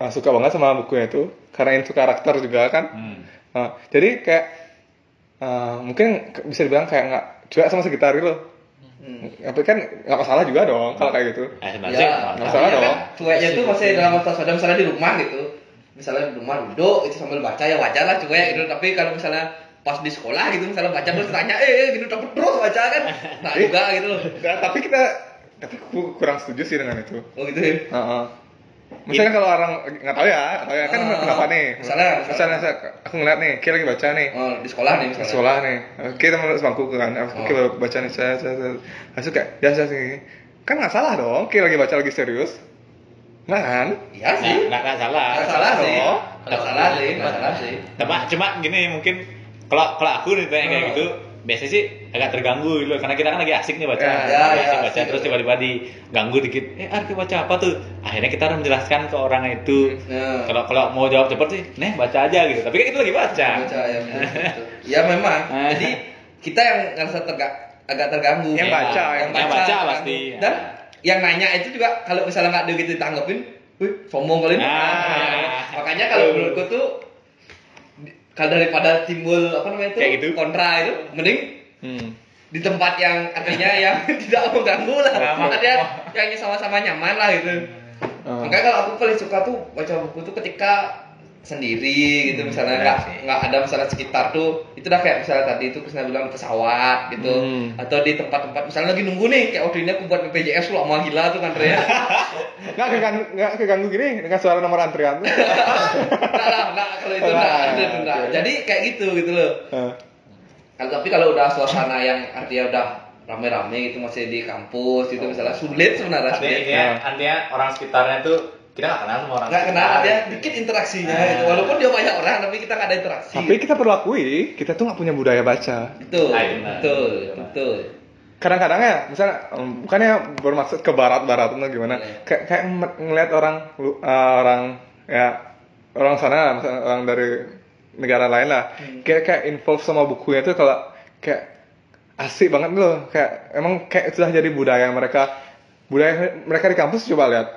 S1: ah, suka banget sama bukunya itu, karena itu karakter juga kan.
S2: hmm.
S1: Ah, jadi kayak ah, mungkin bisa dibilang kayak nggak cuek sama sekitar gitu. loh.
S3: Hmm.
S1: Tapi kan nggak masalah juga dong kalau kayak gitu.
S2: Eh,
S3: ya,
S1: nggak masalah
S3: ya
S1: dong.
S3: kan, cueknya itu masih dalam batas wajar misalnya di rumah gitu misalnya di rumah duduk itu sambil baca ya wajar lah cuek gitu tapi kalau misalnya pas di sekolah gitu misalnya baca terus tanya eh, eh gitu tapi terus baca kan nah juga gitu loh
S1: Nah, tapi kita tapi aku kurang setuju sih dengan itu.
S3: oh gitu ya
S1: Heeh. Misalnya kalau orang nggak tahu ya, nggak tahu ya kan
S3: Ah,
S1: kenapa nih?
S3: misalnya-
S1: misalnya, misalnya aku ngeliat nih, Ki lagi baca nih,
S3: oh di sekolah nih
S1: di
S3: misalnya
S1: sekolah nih, Ki teman sebangku kan, aku
S3: Oh.
S1: baca nih, saya, saya, saya, Habis itu kayak, ya, saya, saya, kan nggak salah dong, Ki lagi baca lagi serius, nggak kan?
S3: iya
S2: Nah,
S3: sih
S2: nggak nggak salah.
S3: nggak salah sih. nggak salah sih nggak salah sih.
S2: Cuma, cuma gini mungkin kalau kalau aku nih kayak
S3: Oh.
S2: gitu biasanya sih agak terganggu gitu karena kita kan lagi asik nih baca,
S1: Ya,
S3: ya,
S2: lagi
S3: ya,
S2: asik baca
S3: asik.
S2: terus tiba-tiba diganggu dikit, eh Arki baca apa tuh? Akhirnya kita harus menjelaskan ke orang itu.
S3: Ya.
S2: Kalau kalau mau jawab cepat sih, nih baca aja gitu. Tapi kan kita lagi baca.
S3: baca ya ya memang
S2: Ah.
S3: jadi kita yang ngerasa terga- agak terganggu
S1: Yang
S2: Ya,
S1: baca,
S2: yang baca
S3: terganggu.
S2: pasti.
S3: dan yang nanya itu juga kalau misalnya nggak begitu ditanggepin wih sombong kali ini
S2: Nah.
S3: makanya kalau menurutku tuh di- kalau daripada timbul apa namanya itu
S2: Kayak gitu.
S3: kontra itu mending
S1: Hmm.
S3: di tempat yang artinya yang tidak mengganggu lah
S2: Nah,
S3: artinya yang sama-sama nyaman lah gitu
S1: Ah.
S3: Makanya kalau aku paling suka tuh baca buku tuh ketika sendiri gitu misalnya
S2: benar
S3: nggak
S2: sih.
S3: nggak ada masalah sekitar tuh itu dah kayak misalnya tadi itu Krisna bilang di pesawat gitu
S1: Hmm.
S3: atau di tempat-tempat misalnya lagi nunggu nih kayak waktu ini aku buat BPJS lu lama gila tuh kan Rea
S1: Nggak keganggu, nggak keganggu gini dengan suara nomor antrian.
S3: nggak lah nggak kalau itu nggak
S1: Nah,
S3: itu nggak jadi kayak gitu gitu loh kalau tapi kalau udah suasana yang artinya udah rame-rame gitu masih di kampus gitu misalnya sulit sebenarnya
S2: Artinya,
S3: sulit.
S2: artinya, artinya orang sekitarnya tuh kita nggak kenal sama orang
S3: nggak kenal dia dikit interaksinya gitu. walaupun dia banyak orang tapi kita nggak ada interaksi
S1: Tapi kita perlu akui, kita tuh nggak punya budaya baca.
S3: betul
S2: Ah, iya, benar.
S3: betul betul
S1: kadang-kadang ya misalnya bukannya bermaksud ke barat-barat atau gimana
S3: Iya.
S1: kayak kayak ngelihat orang eh, orang ya orang sana misalnya orang dari negara lain lah
S3: Hmm.
S1: kayak kayak involve sama bukunya tuh kalau kayak asik banget loh kayak emang kayak sudah jadi budaya mereka budaya mereka di kampus coba lihat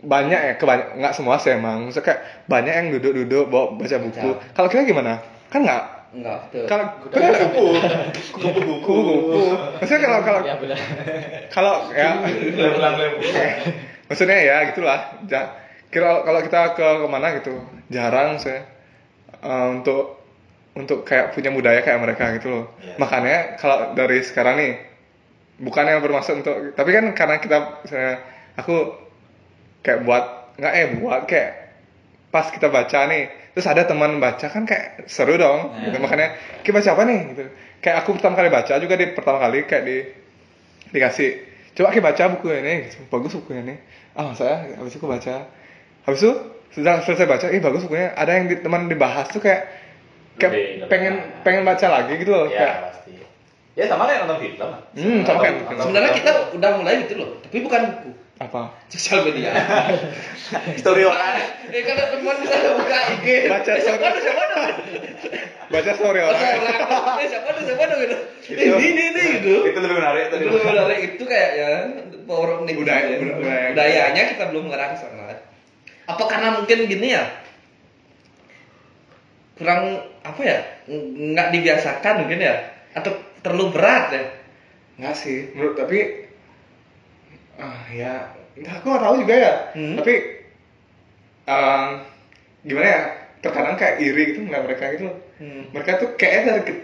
S1: Banyak ya kebanyak nggak semua sih emang. Maksudnya kayak banyak yang duduk-duduk bawa baca buku.
S3: Baca.
S1: kalau kita gimana? Kan nggak?
S3: Enggak betul.
S1: Kalau bener buku. buku. Buku maksudnya kalau kalau
S4: Ya benar.
S1: kalau ya. Maksudnya ya gitulah. Ja, kira kalau kita ke ke mana gitu jarang saya untuk untuk kayak punya budaya kayak mereka gitu loh.
S2: Iya.
S1: makanya kalau dari sekarang nih bukannya bermaksud untuk tapi kan karena kita misalnya aku kayak buat nggak eh buat kayak pas kita baca nih terus ada teman baca kan kayak seru dong gitu.
S2: Iya.
S1: makanya kita baca apa nih gitu kayak aku pertama kali baca juga di pertama kali kayak di dikasih coba kita baca buku ini gitu. bagus bukunya nih ah saya habis itu aku baca habis itu sudah selesai baca eh bagus bukunya ada yang di, teman dibahas tuh kayak kayak
S2: Lebih-
S1: pengen
S2: baca.
S1: pengen baca lagi gitu loh kayak
S2: Ya pasti. Ya sama kayak nonton film. lah.
S1: Hmm, sama kayak
S3: sebenarnya kita udah mulai gitu loh tapi bukan buku
S1: apa?
S3: Sosial media.
S2: Story orang.
S3: eh kalau teman misalnya buka IG
S1: Baca
S3: eh, siapa
S1: story.
S3: tuh siapa tuh?
S1: Baca story
S3: Baca
S1: orang.
S3: orang. Eh siapa tuh siapa tuh gitu. Eh, ini ini ini gitu.
S2: Itu lebih menarik
S3: itu lebih menarik. itu kayak ya power negatif
S1: Budaya-
S3: ya.
S1: budaya-
S3: budayanya kita belum ngerang ke sana apa karena mungkin gini ya? Kurang apa ya? Ng- nggak dibiasakan mungkin ya? Atau terlalu berat ya?
S1: Enggak sih, menurut tapi ah ya, entah aku nggak tahu juga ya.
S3: Hmm.
S1: Tapi em, gimana ya? Terkadang kayak iri gitu ngeliat mereka gitu. loh.
S3: Hmm.
S1: Mereka tuh kayak dari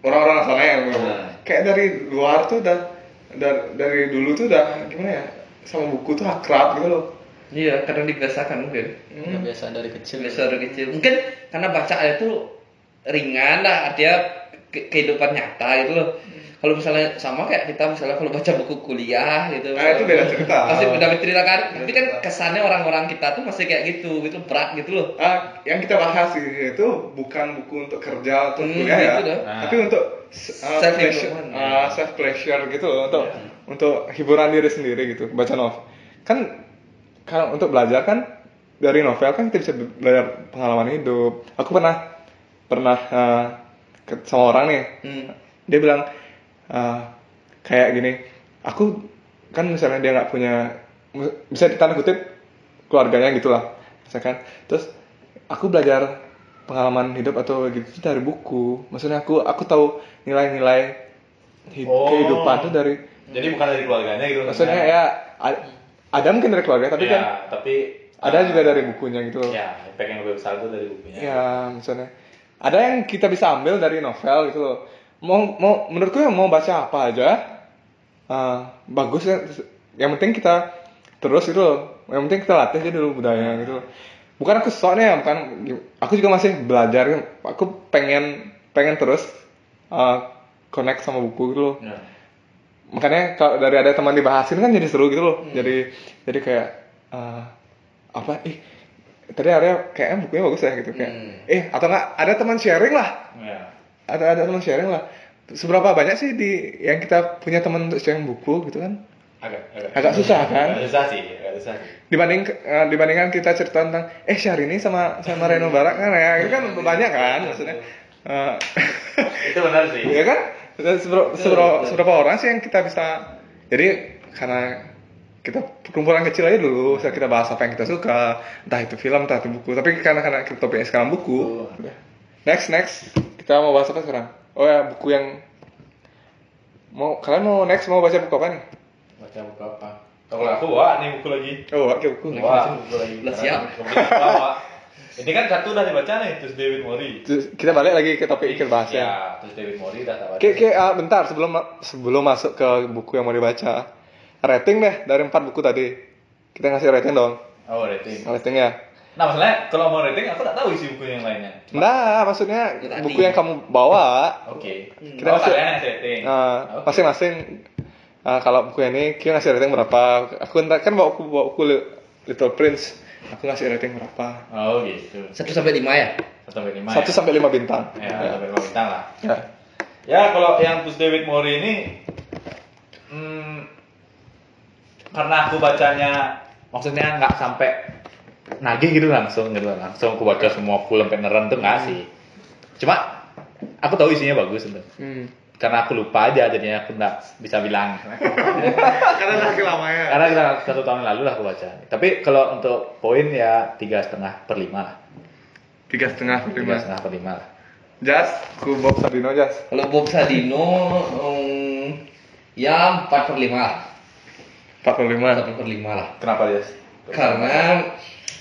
S1: orang-orang sana yang
S2: Nah.
S1: kayak dari luar tuh udah dari, dari dulu tuh udah gimana ya? Sama buku tuh akrab gitu loh.
S3: iya kadang dibiasakan mungkin
S4: Udah biasa dari kecil.
S3: biasa dari kecil mungkin karena bacaan itu ringan lah artinya ke- kehidupan nyata gitu loh. Kalau misalnya sama kayak kita misalnya kalau baca buku kuliah gitu.
S1: Nah, itu beda cerita.
S3: Pasti beda cerita kan. Tapi kan kesannya orang-orang kita tuh masih kayak gitu, gitu berat gitu loh.
S1: Ah, yang kita bahas itu bukan buku untuk kerja atau
S3: Hmm,
S1: kuliah ya,
S3: gitu dah.
S1: tapi untuk uh,
S3: Self
S1: pleasure, uh, self pleasure gitu loh, untuk untuk hiburan diri sendiri gitu, baca novel. Kan kalau untuk belajar kan dari novel kan kita bisa belajar pengalaman hidup. Aku pernah pernah uh, sama orang nih,
S3: Hmm.
S1: dia bilang uh, kayak gini, aku kan misalnya dia nggak punya, bisa ditanda kutip keluarganya gitulah, misalkan. Terus aku belajar pengalaman hidup atau gitu dari buku. Maksudnya aku aku tahu nilai-nilai hid-
S2: Oh.
S1: kehidupan tuh dari,
S2: Jadi bukan dari keluarganya gitu.
S1: maksudnya ya a- ada mungkin dari keluarga, tapi
S2: ya,
S1: kan
S2: tapi
S1: ada juga dari bukunya gitu loh.
S2: Ya, impact yang lebih besar itu dari bukunya.
S1: Ya, misalnya ada yang kita bisa ambil dari novel gitu loh. Mau mau menurutku yang mau baca apa aja eh, bagus ya. Yang penting kita terus gitu loh. Yang penting kita latih aja dulu budaya gitu loh. Bukan aku soalnya bukan aku juga masih belajar. Aku pengen pengen terus eh, connect sama buku gitu loh.
S2: Ya.
S1: Makanya kalau dari ada teman dibahasin kan jadi seru gitu loh. Jadi jadi kayak eh, apa ih tadi Arya kayaknya bukunya bagus ya gitu kayak
S3: Hmm.
S1: eh atau enggak ada teman sharing lah
S2: Ya.
S1: Ada ada teman sharing lah. Seberapa banyak sih di yang kita punya teman untuk sharing buku gitu kan?
S2: Agak, agak,
S1: Agak susah, kan?
S2: Agak susah sih, agak susah sih.
S1: dibanding eh, dibandingkan kita cerita tentang eh Syahrini sama sama Reno Barak kan? Ya itu kan banyak kan maksudnya. Eh,
S2: Itu benar sih.
S1: ya kan? Seberapa, seberapa, seberapa orang sih yang kita bisa jadi karena kita perkumpulan kecil aja dulu kita bahas apa yang kita suka entah itu film entah itu buku tapi karena karena kita topiknya sekarang buku next next kita mau bahas apa sekarang oh ya buku yang mau kalian mau next mau baca buku apa nih
S2: Baca buku apa? Kalau aku wah nih buku lagi.
S1: oh oke buku
S2: Wah, buku lagi.
S3: Udah siap.
S2: Wah, Ini kan satu udah dibaca nih, terus David Mori.
S1: Terus kita balik lagi ke topik ikan bahas ya
S2: Ya, terus David Mori udah tak baca.
S1: Oke, oke, ah, bentar sebelum sebelum masuk ke buku yang mau dibaca. Rating deh dari empat buku tadi. Kita ngasih rating dong.
S2: Oh, rating.
S1: Ratingnya.
S2: Nah, masalahnya kalau mau rating aku tak tahu isi buku yang lainnya.
S1: Nah, maksudnya
S3: tadi.
S1: buku yang kamu bawa
S2: Oke.
S1: Kita
S2: oh,
S1: masih-
S2: rating.
S1: ah,
S2: Oke.
S1: masing-masing ah, kalau buku ini kita ngasih rating berapa? Aku ntar kan bawa buku, bawa buku Li- Little Prince. Aku ngasih rating berapa?
S2: Oh, gitu.
S3: Satu sampai lima ya.
S2: Satu sampai lima.
S1: Satu
S2: ya?
S1: sampai lima bintang.
S2: Ya, satu sampai lima bintang lah.
S1: Ya.
S2: Ya, kalau yang Push David Mori ini hmm, karena aku bacanya maksudnya nggak sampai nagih gitu langsung gitu langsung aku baca semua full sampai neren tuh nggak sih. Cuma aku tahu isinya bagus sebenarnya.
S1: Hmm.
S2: Karena aku lupa aja jadinya aku nggak bisa bilang.
S1: Karena udah lama ya.
S2: Karena kita satu tahun lalu lah aku baca. Tapi kalau untuk poin ya tiga setengah per lima lah.
S1: Tiga setengah
S2: Tiga
S1: lima.
S2: setengah per lima lah.
S1: Jas, ku Bob Sadino Jas.
S3: Kalau Bob Sadino, um, ya empat per lima lah.
S1: Empat puluh lima.
S3: Empat per lima lah.
S2: Kenapa dia?
S3: Karena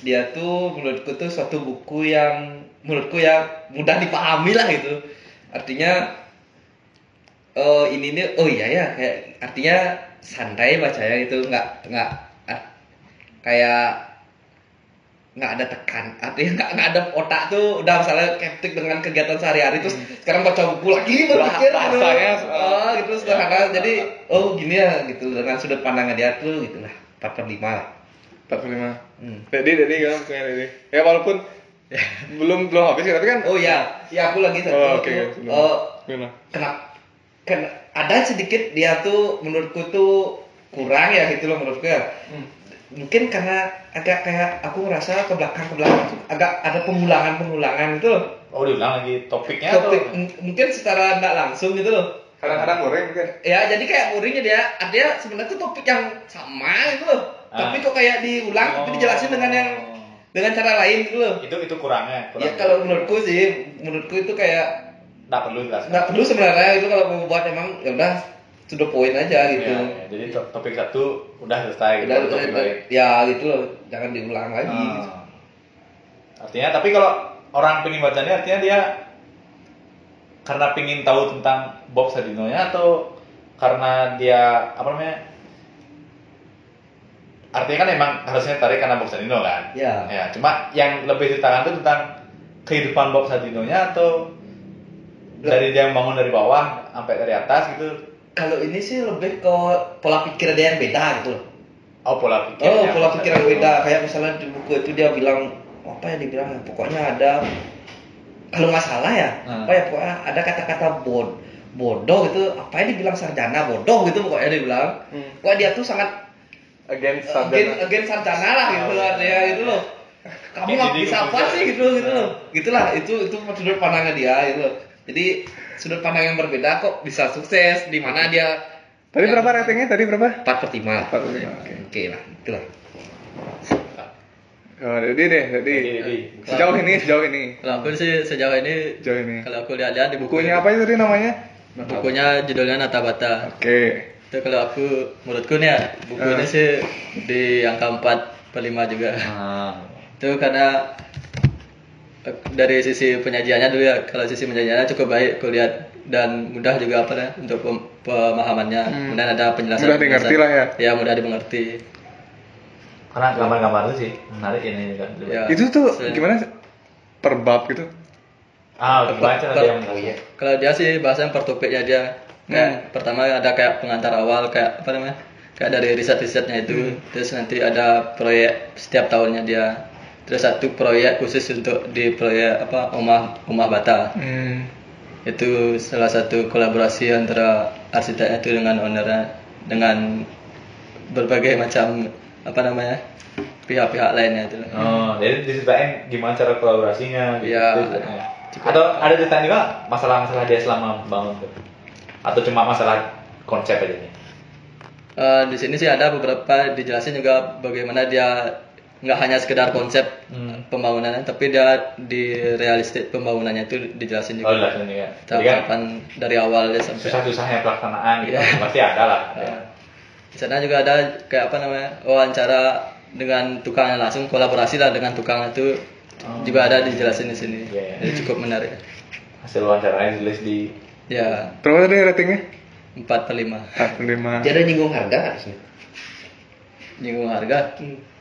S3: dia tuh menurutku tuh suatu buku yang menurutku ya mudah dipahami lah gitu. Artinya eh ini nih oh iya ya kayak artinya santai bacanya itu nggak nggak ah, kayak nggak ada tekan artinya nggak nggak ada otak tuh udah misalnya keptik dengan kegiatan sehari-hari terus sekarang baca buku lagi berpikir gitu.
S1: Bahasanya,
S3: oh gitu sederhana jadi oh gini ya gitu dengan sudut pandangnya dia tuh gitulah empat per lima lah
S1: Empat puluh lima.
S3: Hmm.
S1: Dedi, Dedi, gimana bukunya Dedi? Ya walaupun belum belum habis ya, tapi kan
S3: Oh ya, ya aku lagi satu.
S1: Oh, oke,
S3: tuh,
S1: oke.
S3: eh,
S1: Gimana?
S3: kenapa? Ken, ada sedikit dia tuh menurutku tuh kurang ya gitu loh menurutku ya. Mungkin karena agak kayak aku ngerasa ke belakang ke belakang tuh agak ada pengulangan pengulangan gitu loh.
S2: Oh, diulang lagi topiknya
S3: Topik,
S2: atau?
S3: m- mungkin secara nggak langsung gitu loh.
S1: Kadang-kadang goreng mungkin.
S3: Ya jadi kayak muringnya dia, ada sebenarnya tuh topik yang sama gitu loh.
S2: Ah.
S3: Tapi kok kayak diulang, tapi
S2: Oh.
S3: dijelasin dengan yang dengan cara lain gitu loh.
S2: itu itu kurangnya.
S3: Ya
S2: kurang.
S3: kalau menurutku sih, menurutku itu kayak
S2: nggak perlu jelas.
S3: nggak perlu sebenarnya itu kalau mau buat emang ya udah sudah poin aja gitu.
S2: Ya, ya, jadi to- topik satu udah selesai.
S3: Udah,
S2: gitu, topik
S3: udah,
S2: lain.
S3: ya gitu loh, jangan diulang lagi.
S2: Ah.
S3: gitu.
S2: Artinya, tapi kalau orang pengen bacanya, artinya dia karena pengen tahu tentang Bob Sadino-nya atau karena dia apa namanya? Artinya kan emang harusnya tarik karena Bob Sadino kan?
S3: Ya.
S2: Ya, cuma yang lebih ditekankan itu tentang kehidupan Bob Sadino-nya atau dari dia bangun dari bawah sampai dari atas gitu
S3: Kalau ini sih lebih ke pola pikir dia yang beda gitu loh.
S2: oh pola pikir
S3: Oh, pola pikir yang beda. Kayak misalnya di buku itu dia bilang apa ya dibilang ya? Pokoknya ada kalau nggak salah ya,
S2: Hmm.
S3: apa ya pokoknya ada kata-kata bod bodoh gitu. Apa ya dibilang sarjana bodoh gitu pokoknya dia bilang.
S1: Hmm.
S3: Pokoknya dia tuh sangat
S1: against
S3: again
S1: sarjana.
S3: again sarjana lah gitu
S2: Oh,
S3: lah
S2: iya.
S3: ya gitu loh. Kamu
S2: Dia
S3: nggak bisa apa sih gitu gitu loh. Gitulah itu itu sudut pandangnya dia gitu. Jadi sudut pandang yang berbeda kok bisa sukses di mana dia
S1: Tadi berapa ratingnya? Tadi berapa?
S3: 4 per 5
S1: 4 per lima, oke.
S3: oke lah itulah
S1: Oh, jadi deh, jadi sejauh ini, sejauh ini,
S4: Kalau aku sih sejauh ini
S1: sejauh ini.
S4: kalau aku lihat-lihat di buku
S1: Bukunya apa itu tadi namanya?
S4: Bukunya judulnya Nata Bata.
S1: Oke.
S4: Itu kalau aku menurutku nih ya, buku
S1: Eh.
S4: ini sih di angka 4 per 5 juga.
S2: Ah.
S4: Itu karena dari sisi penyajiannya dulu ya, kalau sisi penyajiannya cukup baik aku lihat dan mudah juga apa ya untuk pem- pemahamannya.
S1: Hmm.
S4: Kemudian ada penjelasan.
S1: Mudah dimengerti lah ya.
S4: Ya, mudah dimengerti.
S2: Karena gambar-gambar itu sih menarik ini juga
S4: Ya.
S1: Itu tuh
S4: Se-
S1: gimana? Per bab gitu.
S2: ah dibaca nanti yang
S3: oh iya
S4: Kalau dia sih bahasanya per topiknya dia kayak pertama ada kayak pengantar awal kayak apa namanya? Kayak dari riset-risetnya itu, terus nanti ada proyek setiap tahunnya dia. Terus satu proyek khusus untuk di proyek apa rumah rumah bata.
S1: Hmm.
S4: Itu salah satu kolaborasi antara arsiteknya itu dengan ownernya dengan berbagai macam apa namanya pihak-pihak lainnya itu.
S2: Oh, jadi diceritain gimana cara kolaborasinya gitu.
S4: Iya.
S2: Gitu. Atau ada cerita juga masalah-masalah dia selama bangun tuh. Atau cuma masalah konsep aja nih.
S4: Eh, di sini sih ada beberapa dijelasin juga bagaimana dia nggak hanya sekedar konsep
S2: Hmm.
S4: pembangunannya, tapi dia di realistik pembangunannya itu dijelasin
S2: Oh,
S4: juga.
S2: jelasin juga. Jadi kan
S4: dari awal dia sampai.
S2: susah-susahnya pelaksanaan gitu
S4: Iya.
S2: pasti ada lah.
S4: Ya. Di sana juga ada kayak apa namanya wawancara dengan tukangnya langsung kolaborasi lah dengan tukang itu
S2: Oh.
S4: juga ada dijelasin di sini.
S2: Iya.
S4: Jadi cukup menarik.
S2: Hasil wawancaranya ditulis di
S4: Ya
S1: Berapa tadi ratingnya?
S4: 4 per 5
S1: 4 per 5.
S3: dia ada nyinggung harga sini
S4: Nyinggung harga.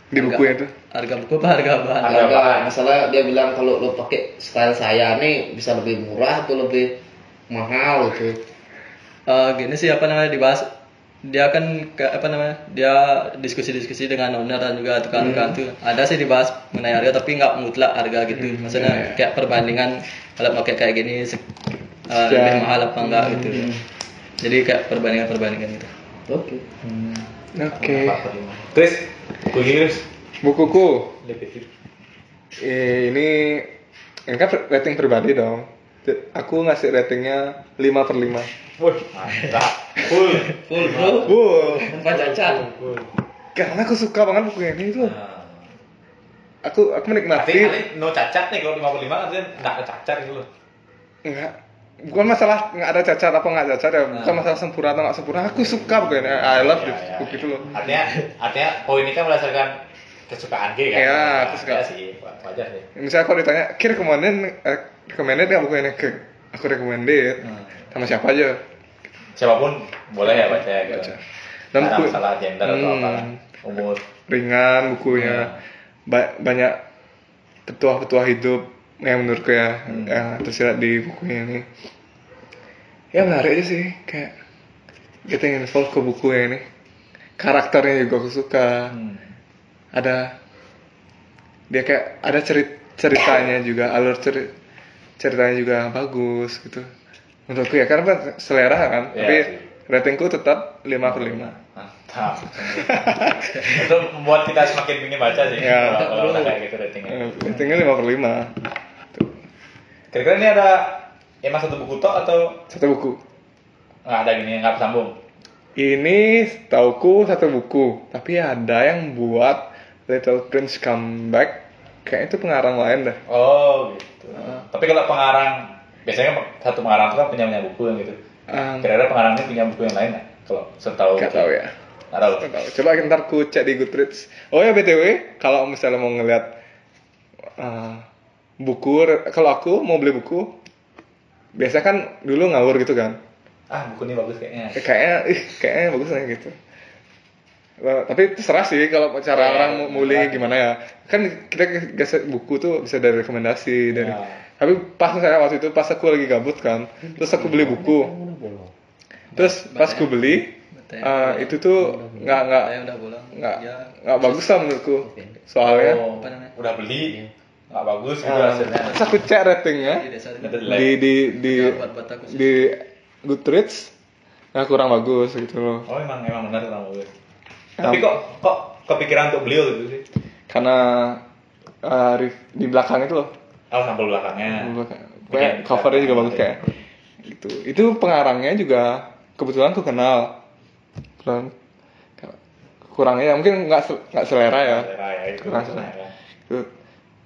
S1: Di buku itu.
S4: Harga buku apa harga bahan?
S2: Harga
S3: Harga,
S2: bahan.
S3: masalah dia bilang kalau lo pakai style saya nih bisa lebih murah atau lebih mahal gitu.
S4: Eh, gini sih apa namanya dibahas dia kan kayak apa namanya dia diskusi-diskusi dengan owner dan juga tukang-tukang tuh ada sih dibahas mengenai harga tapi nggak mutlak harga gitu maksudnya kayak perbandingan kalau pakai kayak gini se- eh, lebih mahal apa enggak gitu jadi kayak perbandingan-perbandingan gitu
S3: Oke.
S1: Oke.
S2: empat per lima. Chris, gue gini Chris.
S1: Bukuku.
S2: Lebih
S1: Eh, ini ini kan rating pribadi dong. Aku ngasih ratingnya 5 per 5.
S2: Mantap. Full.
S3: Full bro.
S1: Wow.
S3: Tanpa cacat.
S2: Full.
S1: Karena aku suka banget buku ini itu.
S2: Nah.
S1: Aku aku
S2: Tapi
S1: menikmati.
S2: kali no cacat nih kalau 5 per 5 artinya nggak ada cacat gitu loh.
S1: Enggak. Bukan masalah nggak ada cacat apa nggak cacat ya. Bukan
S2: Nah.
S1: masalah sempurna atau nggak sempurna. Aku suka buku ini. I love
S2: Ya,
S1: this
S2: ya,
S1: book
S2: ya.
S1: itu loh.
S2: Artinya, artinya poin ini kan berdasarkan kesukaan G kan?
S1: Iya,
S2: Nah,
S1: kesukaan.
S2: ya sih, wajar sih.
S1: Misalnya kalau ditanya, kira recommended, eh, recommended nggak buku ini? Ke, aku recommended.
S2: Hmm.
S1: Sama siapa aja.
S2: Siapa pun boleh ya baca ya.
S1: Baca.
S2: Gitu.
S1: Dan
S2: Nggak ada
S1: buku-
S2: masalah gender atau
S1: Hmm.
S2: apa lah. umur.
S1: ringan bukunya Ba- banyak petuah-petuah hidup yang menurutku ya
S2: Hmm.
S1: yang tersirat di bukunya ini ya menarik aja sih kayak getting involved ke buku yang ini karakternya juga aku suka
S2: Hmm.
S1: ada dia kayak ada cerit ceritanya juga alur ceri- ceritanya juga bagus gitu menurutku ya karena selera kan
S2: Iya
S1: tapi
S2: sih.
S1: ratingku tetap 5 per 5
S2: Mantap. Itu membuat kita semakin ingin baca sih.
S1: Ya.
S2: Kalau udah kayak gitu ratingnya.
S1: Eh, ratingnya 5 per 5
S2: Kira-kira ini ada emang satu buku tok atau
S1: satu buku
S2: nggak ada gini nggak bersambung?
S1: Ini tauku satu buku, tapi ada yang buat Little Prince Comeback. Kayaknya itu pengarang lain dah.
S2: Oh gitu. Tapi kalau pengarang biasanya satu pengarang itu kan punya punya buku yang gitu.
S1: Um,
S2: Kira-kira pengarang ini punya buku yang lain nggak? Kalau setahu
S1: Gak tahu ya.
S2: Nggak tahu.
S1: Nggak tahu. Coba ntar ku cek di Goodreads. Oh ya btw, kalau misalnya mau ngeliat uh, buku, kalau aku mau beli buku, biasa kan dulu ngawur gitu kan.
S2: Ah buku ini bagus kayaknya.
S1: Eh, Kayaknya, ih, kayaknya bagus lah gitu. Tapi terserah sih kalau cara
S2: Iya,
S1: orang mau mulai gimana ya. Kan kita kasih buku tuh bisa dari rekomendasi dari
S2: Ya.
S1: Tapi pas saya waktu itu pas aku lagi gabut kan terus aku beli buku. Terus pas aku beli eh, itu tuh nggak nggak nggak
S4: Ya,
S1: nggak bagus lah menurutku. Soalnya.
S2: Oh,
S4: apa namanya?
S2: udah beli nggak bagus gitu
S1: eh,
S2: hasilnya.
S1: terus aku cek ratingnya.
S4: Di.
S2: Nggak
S1: di di di
S4: Ya, sih.
S1: di Goodreads. Nah kurang bagus gitu loh.
S2: Oh emang emang benar kurang bagus. Tapi kok kok kepikiran untuk beli gitu sih?
S1: Karena eh, riv- di belakang itu loh
S2: oh sampul belakangnya
S1: Kayak covernya juga bagus kayak gitu itu pengarangnya juga kebetulan aku kenal kebetulan kurangnya ya mungkin nggak nggak selera ya
S2: Selera ya itu
S1: Kurang selera.
S2: ya.
S1: Gitu.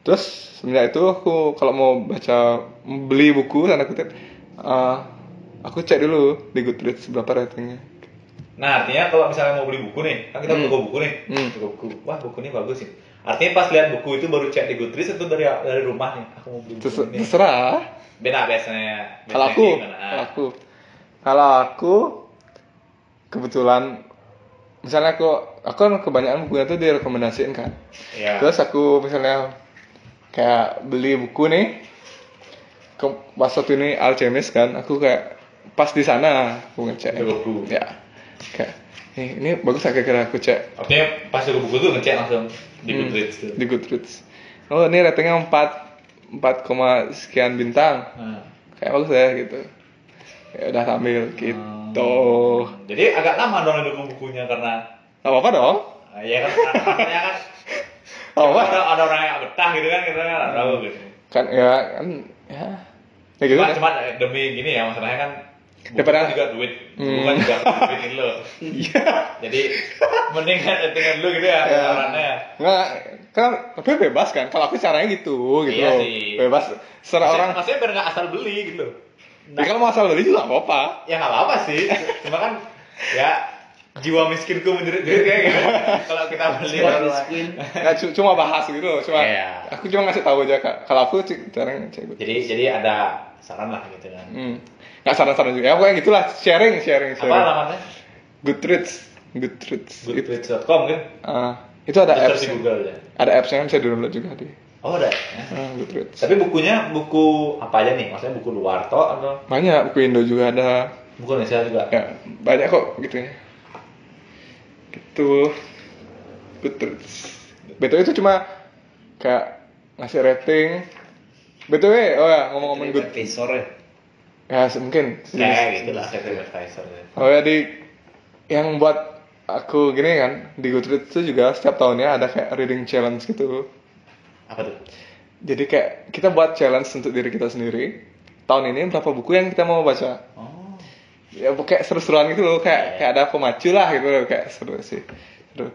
S1: Terus semenjak itu aku kalau mau baca beli buku tanda kutip, eh, aku cek dulu di Goodreads berapa ratingnya.
S2: Nah artinya kalau misalnya mau beli buku nih, kan kita
S1: Hmm.
S2: buku buku nih,
S1: Hmm.
S2: buku buku, wah buku ini bagus sih. Artinya pas lihat buku itu baru cek di Goodreads itu dari dari rumah nih, aku mau beli buku ini.
S1: terserah.
S2: Beda biasanya.
S1: Kalau
S2: biasanya
S1: aku,
S2: gimana?
S1: kalau aku, kalau aku kebetulan misalnya aku aku kan kebanyakan bukunya tuh direkomendasiin kan.
S2: Iya.
S1: Terus aku misalnya kayak beli buku nih, ke, pas waktu ini Alchemist kan, aku kayak pas di sana aku ngecek.
S2: Buku.
S1: Ya, kayak nih, ini bagus gak kira-kira aku cek
S2: Artinya pas buku buku tuh ngecek langsung di
S1: Hmm,
S2: Goodreads tuh.
S1: di Goodreads. Oh ini ratingnya 4 4, koma sekian bintang,
S2: Nah.
S1: kayak bagus ya gitu. Ya udah ambil gitu.
S2: Hmm. Jadi agak lama dong nunggu bukunya karena
S1: Gak apa-apa dong.
S2: ah, ya kan artinya kan
S1: Oh,
S2: ada, ada orang yang betah gitu kan kita kan tahu gitu.
S1: Kan ya kan ya. Ya gitu
S2: Cuma,
S1: deh.
S2: cuma demi gini ya masalahnya kan
S1: Daripada-
S2: kan juga duit,
S1: Hmm.
S2: kan juga duit lo. Jadi mending kan dengan lu gitu ya,
S1: Ya.
S2: sarannya ya.
S1: Nggak, kan tapi bebas kan. Kalau aku caranya gitu, gitu.
S2: Iya sih.
S1: Bebas. Serah orang.
S2: maksudnya biar nggak asal beli gitu.
S1: Ya, kalau mau asal beli juga nggak apa-apa.
S2: ya nggak apa-apa sih, cuma kan ya jiwa miskinku menjerit-jerit kayak gitu. Kalau kita beli baru
S3: miskin.
S1: Ya, cu- cuma bahas gitu loh. Cuma
S2: Iya.
S1: aku cuma ngasih tahu aja kak. Kalau aku sih jarang cek
S2: jadi jadi ada saran lah gitu kan.
S1: Hmm. Nggak saran-saran juga. Ya pokoknya gitulah. Sharing, sharing,
S2: Apa
S1: sharing.
S2: alamatnya?
S1: Goodreads. Goodreads. Itu,
S2: Goodreads.com kan?
S1: ah, itu ada apps.
S2: di Google ya.
S1: Ada apps yang bisa download juga di
S2: Oh udah. ya.
S1: ah, Goodreads.
S2: Tapi bukunya buku apa aja nih? Maksudnya buku luar toh atau
S1: Banyak buku Indo juga ada.
S2: buku Indonesia juga?
S1: Ya, banyak kok gitu ya. Gitu. Goodreads. Betul itu cuma kayak ngasih rating. BTW, oh ya ngomong-ngomong good.
S3: Advisor ya.
S1: Ya mungkin.
S2: Kayak gitu lah, ya.
S1: Oh ya di yang buat aku gini kan di Goodreads itu juga setiap tahunnya ada kayak reading challenge gitu.
S2: Apa tuh?
S1: Jadi kayak kita buat challenge untuk diri kita sendiri. Tahun ini berapa buku yang kita mau baca?
S2: Oh.
S1: Ya kayak seru-seruan gitu loh kayak kayak ada pemacu lah gitu loh kayak seru sih. Seru.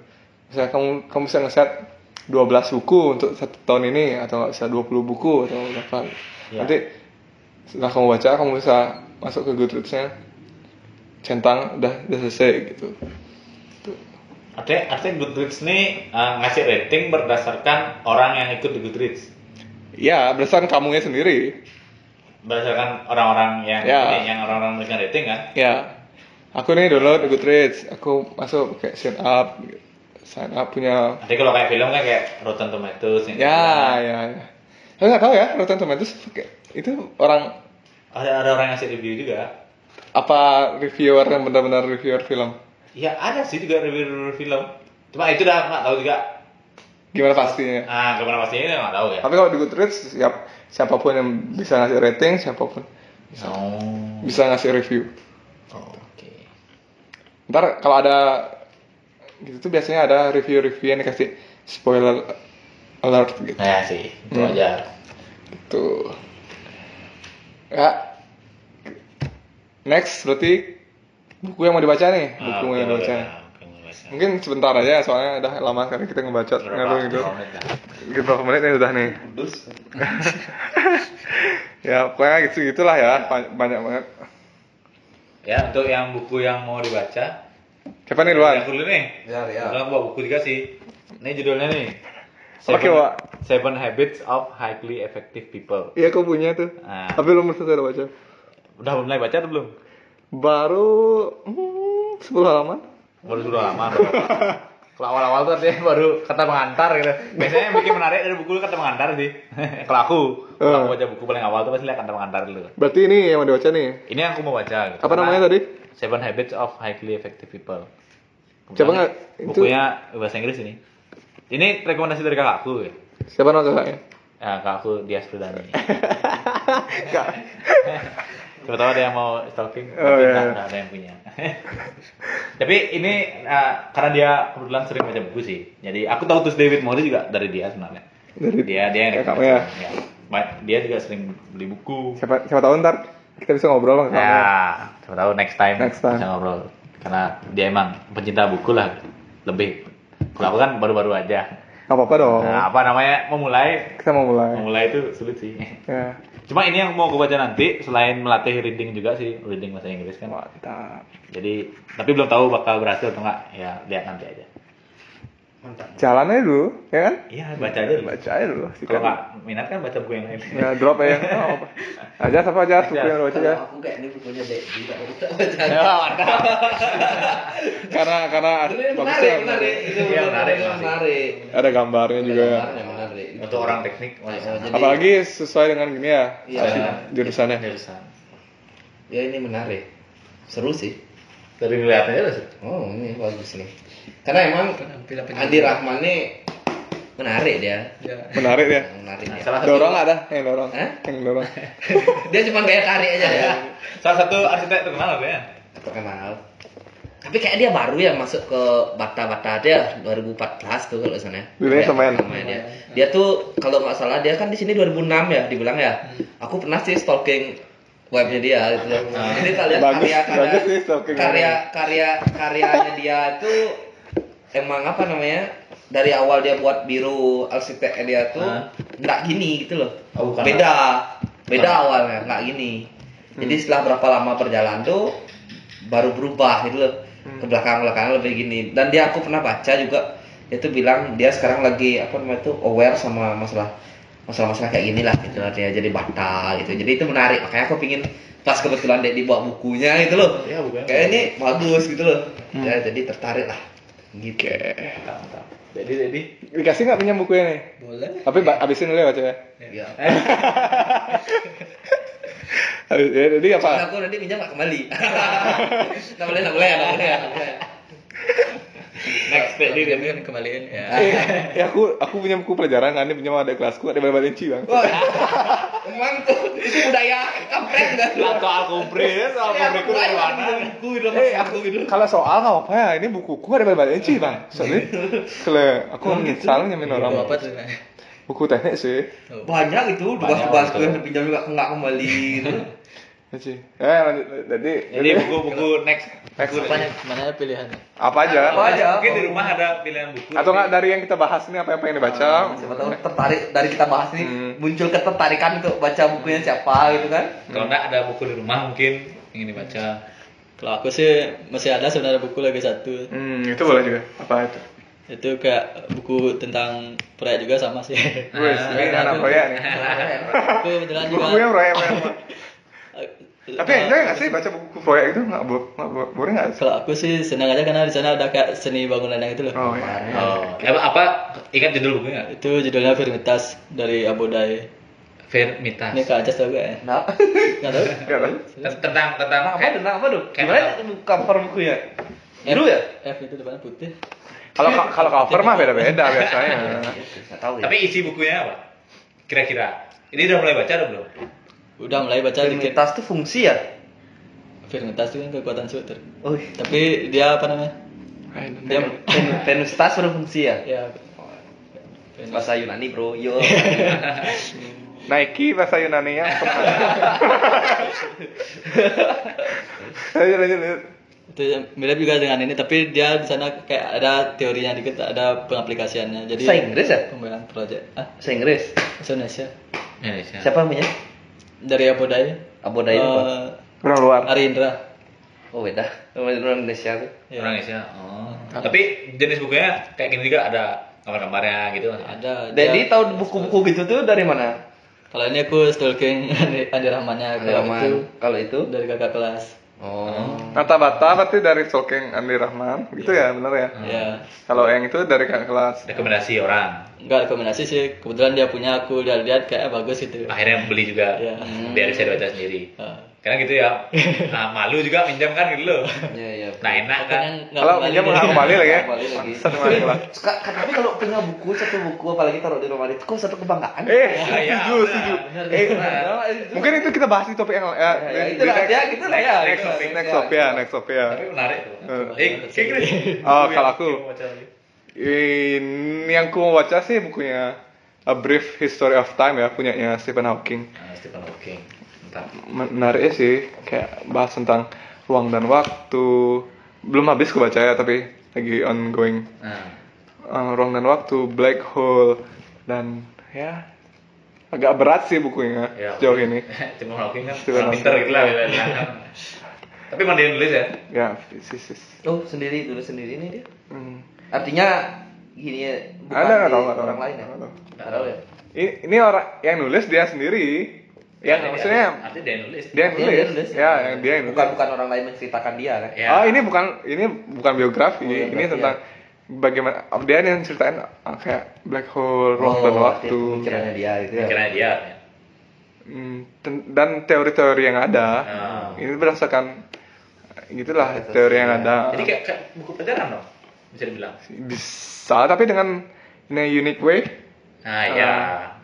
S1: Misalnya kamu kamu bisa ngeset 12 buku untuk satu tahun ini atau nggak bisa 20 buku atau berapa.
S2: Ya.
S1: nanti setelah kamu baca kamu bisa masuk ke Goodreads-nya centang udah udah selesai gitu.
S2: Artinya, artinya Goodreads ini eh, ngasih rating berdasarkan orang yang ikut di Goodreads.
S1: ya berdasarkan kamunya sendiri
S2: Berdasarkan orang-orang yang
S1: Ya.
S2: ini, yang orang-orang memberikan rating kan?
S1: ya aku nih download Goodreads aku masuk kayak sign up sign up punya
S2: Nanti kalau kayak film kan kayak Rotten Tomatoes yang
S1: ya ya ya aku nggak tahu ya Rotten Tomatoes itu orang
S2: ada ada orang yang ngasih review juga.
S1: apa reviewer yang benar-benar reviewer film
S2: Ya ada sih juga review film. Cuma itu udah nggak tahu juga.
S1: gimana pastinya
S2: Ah, gimana pastinya nggak tahu ya.
S1: tapi kalau di Goodreads siap siapa pun yang bisa ngasih rating siapa pun
S2: Oh.
S1: bisa ngasih review.
S2: Oh, Oke.
S1: ntar kalau ada gitu tuh biasanya ada review-review yang dikasih spoiler alert gitu.
S2: Nah ya sih, itu
S1: Hmm.
S2: wajar.
S1: gitu. Ya. Next berarti buku yang mau dibaca nih?
S2: Ah,
S1: buku
S2: oke,
S1: yang mau dibaca.
S2: oke, oke,
S1: mungkin sebentar aja soalnya udah lama kan kita ngebacot ngaruh gitu gitu berapa menit nih udah nih ya pokoknya gitu gitulah ya Ba- banyak banget
S2: Ya, untuk yang buku yang mau dibaca,
S1: siapa nih luar
S2: Yang dulu nih.
S3: Ya, ya.
S2: Udah bawa buku juga sih. Ini judulnya nih.
S1: Oke,
S2: Seven,
S1: Wak.
S2: Seven Habits of Highly Effective People.
S1: iya aku punya tuh
S2: Nah.
S1: tapi belum selesai udah baca
S2: Udah mulai baca atau belum?
S1: baru hmm, 10 halaman
S2: Baru sudah lama. Kalau awal-awal tuh artinya baru kata pengantar gitu. Biasanya yang bikin menarik dari buku itu kata pengantar sih. Kalau aku, kalau
S1: Oh.
S2: aku baca buku paling awal tuh pasti lihat kata pengantar dulu.
S1: Berarti ini yang mau dibaca nih.
S2: Ini yang aku mau baca. Gitu.
S1: Apa namanya tadi?
S2: Seven Habits of Highly Effective People.
S1: Coba nggak, itu-
S2: Bukunya bahasa Inggris ini. Ini rekomendasi dari kakakku. Ya,
S1: Siapa nama kakaknya?
S2: ya kakakku Dias Perdani.
S1: Kak.
S2: Siapa tahu ada yang mau stalking,
S1: Oh,
S2: tapi
S1: iya.
S2: nggak ada yang punya. tapi ini uh, karena dia kebetulan sering baca buku sih. Jadi aku tahu terus David Morey juga dari dia sebenarnya.
S1: Dari
S2: Dia dia yang
S1: kakaknya.
S2: ya. Ba- Dia juga sering beli buku.
S1: Siapa siapa tahu ntar kita bisa ngobrol kakaknya.
S2: Ya, siapa tahu next time,
S1: Next time.
S2: bisa ngobrol. Karena dia emang pencinta buku lah, lebih. Kalau aku kan baru-baru aja.
S1: Gak apa-apa dong.
S2: Nah, apa namanya memulai?
S1: Kita mau mulai.
S2: Memulai itu sulit sih.
S1: Ya.
S2: Cuma ini yang mau aku baca nanti selain melatih reading juga sih, reading bahasa Inggris kan.
S1: Mantap.
S2: Jadi tapi belum tahu bakal berhasil atau enggak. Ya lihat nanti aja.
S3: Mantap.
S1: Jalan aja dulu, ya kan?
S2: Iya baca aja dulu.
S1: Baca aja dulu.
S2: Kalau nggak minat kan baca buku yang lain.
S1: Ya drop aja. Oh, apa. Aja apa aja buku yang baca aja.
S3: Aku kayak ini bukunya Dedi tak tak baca.
S2: Ya, mantap.
S1: Karena karena
S3: Ini menarik, menarik. Itu
S2: Iya, menarik,
S3: menarik, menarik.
S1: ada gambarnya juga ya.
S3: Menarik.
S2: Untuk orang teknik,
S3: Oh,
S2: sama.
S3: jadi-
S1: Apalagi sesuai dengan gini ya.
S3: Iya.
S1: Jurusannya.
S2: Jurusan.
S3: Ya ini menarik. Seru sih.
S2: Dari ngeliatnya aja sih.
S3: Oh ini bagus nih. Karena emang. Andi Rahman nih menarik dia.
S4: Ya.
S1: Menarik ya.
S3: Menarik
S2: Nah,
S3: dia.
S2: salah satu
S1: Dorong ada yang dorong.
S3: Hah?
S1: Yang dorong.
S3: dia cuma kayak tarik aja ya.
S2: salah satu arsitek terkenal apa ya?
S3: Terkenal. Tapi kayak dia baru ya masuk ke Bata-Bata dia 2014 tuh kalau sana. Dia
S1: semen.
S3: namanya dia. Dia tuh kalau nggak salah dia kan di sini 2006 ya dibilang ya. Aku pernah sih stalking webnya dia gitu. Jadi kalian
S1: Bagus,
S3: karya karya
S1: bagus sih
S3: karya karya karyanya dia tuh emang apa namanya dari awal dia buat biru arsitek dia tuh
S2: Hah?
S3: nggak gini gitu loh
S2: Oh, bukan.
S3: beda beda awalnya nggak gini jadi setelah berapa lama berjalan tuh baru berubah gitu loh ke belakang belakang lebih gini. Dan dia aku pernah baca juga dia tuh bilang dia sekarang lagi apa namanya tuh aware sama masalah masalah-masalah kayak gini lah gitu lah dia jadi bata gitu. Jadi itu menarik. Makanya aku pingin pas kebetulan dia dibawa bukunya gitu loh.
S2: Iya, bukunya.
S3: Kayak ini bagus gitu loh. Ya jadi tertarik lah. Gitu.
S2: Mantap. Jadi jadi.
S1: Dikasih nggak pinjam bukunya nih?
S4: Boleh.
S1: Tapi abisin dulu ya baca ya.
S3: ya
S1: ya, Jadi
S3: Soalnya
S1: apa?
S3: aku nanti pinjam nggak kembali nggak boleh nggak boleh nggak boleh
S2: next jadi
S4: Dia kan kembaliin ya.
S1: Eh, ya aku aku punya buku pelajaran kan, ini pinjam ada kelasku ada bal-balin bang.
S3: Wah, emang tuh itu budaya kampret nggak tuh
S2: Lah soal kompres, soal
S3: Ya,
S2: kompres dari mana?
S3: buku itu
S1: Eh, aku kalau soal nggak apa ya, ini bukuku ada bal-balin bang. Soalnya kalau aku salah nyamin orang.
S4: Apa tuh?
S1: Buku teknik sih.
S3: banyak itu
S2: Banyak,
S3: tugas-tugasku
S2: betul.
S3: yang dipinjam juga nggak kembali gitu
S1: Ya. Eh, lanjut. Jadi,
S2: Jadi buku-buku next
S1: Next.
S2: buku
S4: Apanya? Mana pilihannya?
S1: apa aja?
S3: Apa aja?
S2: Mungkin di rumah ada pilihan buku.
S1: Atau nggak dari yang kita bahas ini apa yang pengen dibaca?
S3: siapa tahu tertarik dari kita bahas nih
S1: Hmm.
S3: muncul ketertarikan untuk baca bukunya siapa gitu kan
S2: Kalau nggak ada buku di rumah mungkin ingin dibaca.
S4: Kalau aku sih masih ada sebenarnya buku lagi satu.
S1: Hmm, itu boleh juga. Apa itu?
S4: Itu kayak buku tentang proyek juga sama sih.
S1: Wes, ini anak proyek nih.
S4: Aku kebetulan juga.
S1: Bukunya proyek memang.
S4: eh,
S1: Tapi
S4: eh,
S1: enjoy nggak sih baca buku proyek itu? Nggak bo- nggak bo- boring nggak?
S4: Kalau aku sih senang aja karena di sana ada kayak seni bangunan yang itu loh.
S1: Oh iya.
S2: Oh, apa, apa ingat judul bukunya?
S4: Itu judulnya Firmitas dari Abodai.
S2: Vermitas.
S4: Ini Kak Ajas tau gak ya?
S3: nah
S4: Nggak tahu?
S2: Tentang tentang tentang
S3: apa tuh nah, apa tuh
S2: kayak
S3: gimana cover bukunya biru ya
S4: F itu depannya putih.
S1: Kalau kalau cover mah beda-beda biasanya.
S3: nggak tahu ya
S2: Tapi isi bukunya apa? Kira-kira. Ini udah mulai baca atau belum?
S4: Udah mulai baca dikit.
S3: Trinitas tuh fungsi ya
S4: Firmitas itu kan kekuatan suter.
S3: oh
S4: Tapi dia apa namanya? Dia
S3: Pen- Venustas berfungsi ya
S4: ya
S3: bahasa Yunani bro yo
S1: Nike bahasa Yunani lanjut lanjut lanjut.
S4: Itu mirip juga dengan ini tapi dia di sana kayak ada teorinya dikit ada pengaplikasiannya jadi
S3: bahasa Inggris ya
S4: pembelaan proyek ah
S3: bahasa Inggris
S4: bahasa Indonesia
S2: Indonesia.
S3: siapa namanya
S4: dari Abodai
S3: Abodai itu apa?
S4: Eh,
S1: Orang luar.
S4: Ari Indra
S3: oh beda orang Indonesia
S4: Ya.
S2: Orang Indonesia. Oh. Tapi jenis bukunya kayak gini juga ada gambar-gambarnya gitu.
S4: ada
S3: Jadi tahu buku-buku gitu tuh dari mana?
S4: kalau ini aku stalking Andi, Rahmannya kalau
S3: Rahman.
S4: itu
S3: Kalau itu
S4: dari kakak kelas
S3: Oh.
S1: Mata Bata berarti dari Solking Andi Rahman, gitu ya benar ya.
S4: Ya.
S1: Kalau yang itu dari kakak kelas.
S2: rekomendasi orang
S4: Enggak rekomendasi sih. Kebetulan dia punya aku lihat-lihat kayak bagus gitu.
S2: akhirnya beli juga
S4: Iya.
S2: biar bisa dibaca sendiri. Karena gitu ya nah, malu juga minjam kan gitu loh
S3: Iya, iya.
S2: nah enak kan
S1: Kalau
S4: deh.
S1: nggak kembali lagi ya.
S3: Kan, tapi kalau punya buku satu buku apalagi taruh di rumah itu kok satu kebanggaan.
S1: Eh,
S2: ya,
S1: setuju,
S2: benar,
S1: setuju. Eh, mungkin itu kita bahas di topik yang ya,
S3: Ya, ya, itu
S1: di
S3: lah,
S1: next,
S3: ya, gitu lah ya.
S1: next,
S3: Next,
S1: next
S3: ya,
S1: top ya,
S3: gitu.
S1: next top ya.
S2: tapi menarik tuh
S1: Eh.
S2: eh kayak gini
S1: Oh, kalau aku. Ini yang ku mau baca sih bukunya A Brief History of Time ya, punyanya Stephen Hawking.
S2: nah, Stephen Hawking.
S1: Menarik sih, kayak bahas tentang ruang dan waktu. Belum habis ku baca ya, tapi lagi ongoing.
S2: nah
S1: Eh, ruang dan waktu, black hole, dan ya agak berat sih bukunya
S2: ya
S1: sejauh ini.
S2: Stephen Hawking kan
S1: Stephen
S2: orang pinter gitu lah tapi yang nulis ya
S1: Ya, fisis.
S3: Oh, sendiri dulu sendiri nih dia.
S1: Hmm.
S3: Artinya gini ya, bukan
S1: Ada nggak
S3: di
S1: tahu nggak tahu.
S3: orang lain ya?
S1: Nggak tahu.
S3: Nggak tahu ya.
S1: Ini, ini orang yang nulis dia sendiri. Yang
S2: Artinya
S1: maksudnya
S2: dia- artinya dia yang nulis
S3: dia
S1: nulis.
S3: dia nulis.
S1: Ya, yang dia yang nulis.
S3: Bukan bukan orang lain menceritakan dia kan?
S2: ya
S1: Oh, ini bukan ini bukan biografi.
S3: Oh, biografi,
S1: ini tentang bagaimana dia yang ceritain ah, kayak black hole, ruang dan
S3: Oh,
S1: waktu.
S3: artinya Pemikirannya dia gitu ya.
S2: karena dia
S1: Hmm, ten- dan teori-teori yang ada.
S2: Ah.
S1: Ini berdasarkan gitulah teori yang ada.
S2: jadi kayak, kayak buku pelajaran dong bisa dibilang
S1: bisa tapi dengan in a unique way.
S2: nah ya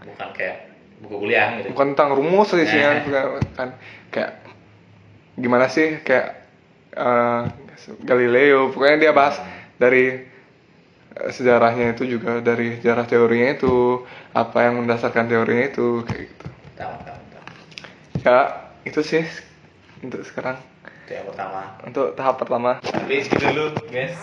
S2: bukan kayak buku kuliah gitu.
S1: Bukan tentang rumus sih sih
S2: Eh.
S1: kan, kan. Kayak gimana sih kayak eh, Galileo pokoknya dia bahas dari eh, sejarahnya itu juga dari sejarah teorinya itu apa yang mendasarkan teorinya itu kayak gitu.
S2: Tahu tahu tahu.
S1: Ya itu sih untuk sekarang.
S2: Itu yang pertama.
S1: Untuk tahap pertama.
S2: Tapi segitu dulu guys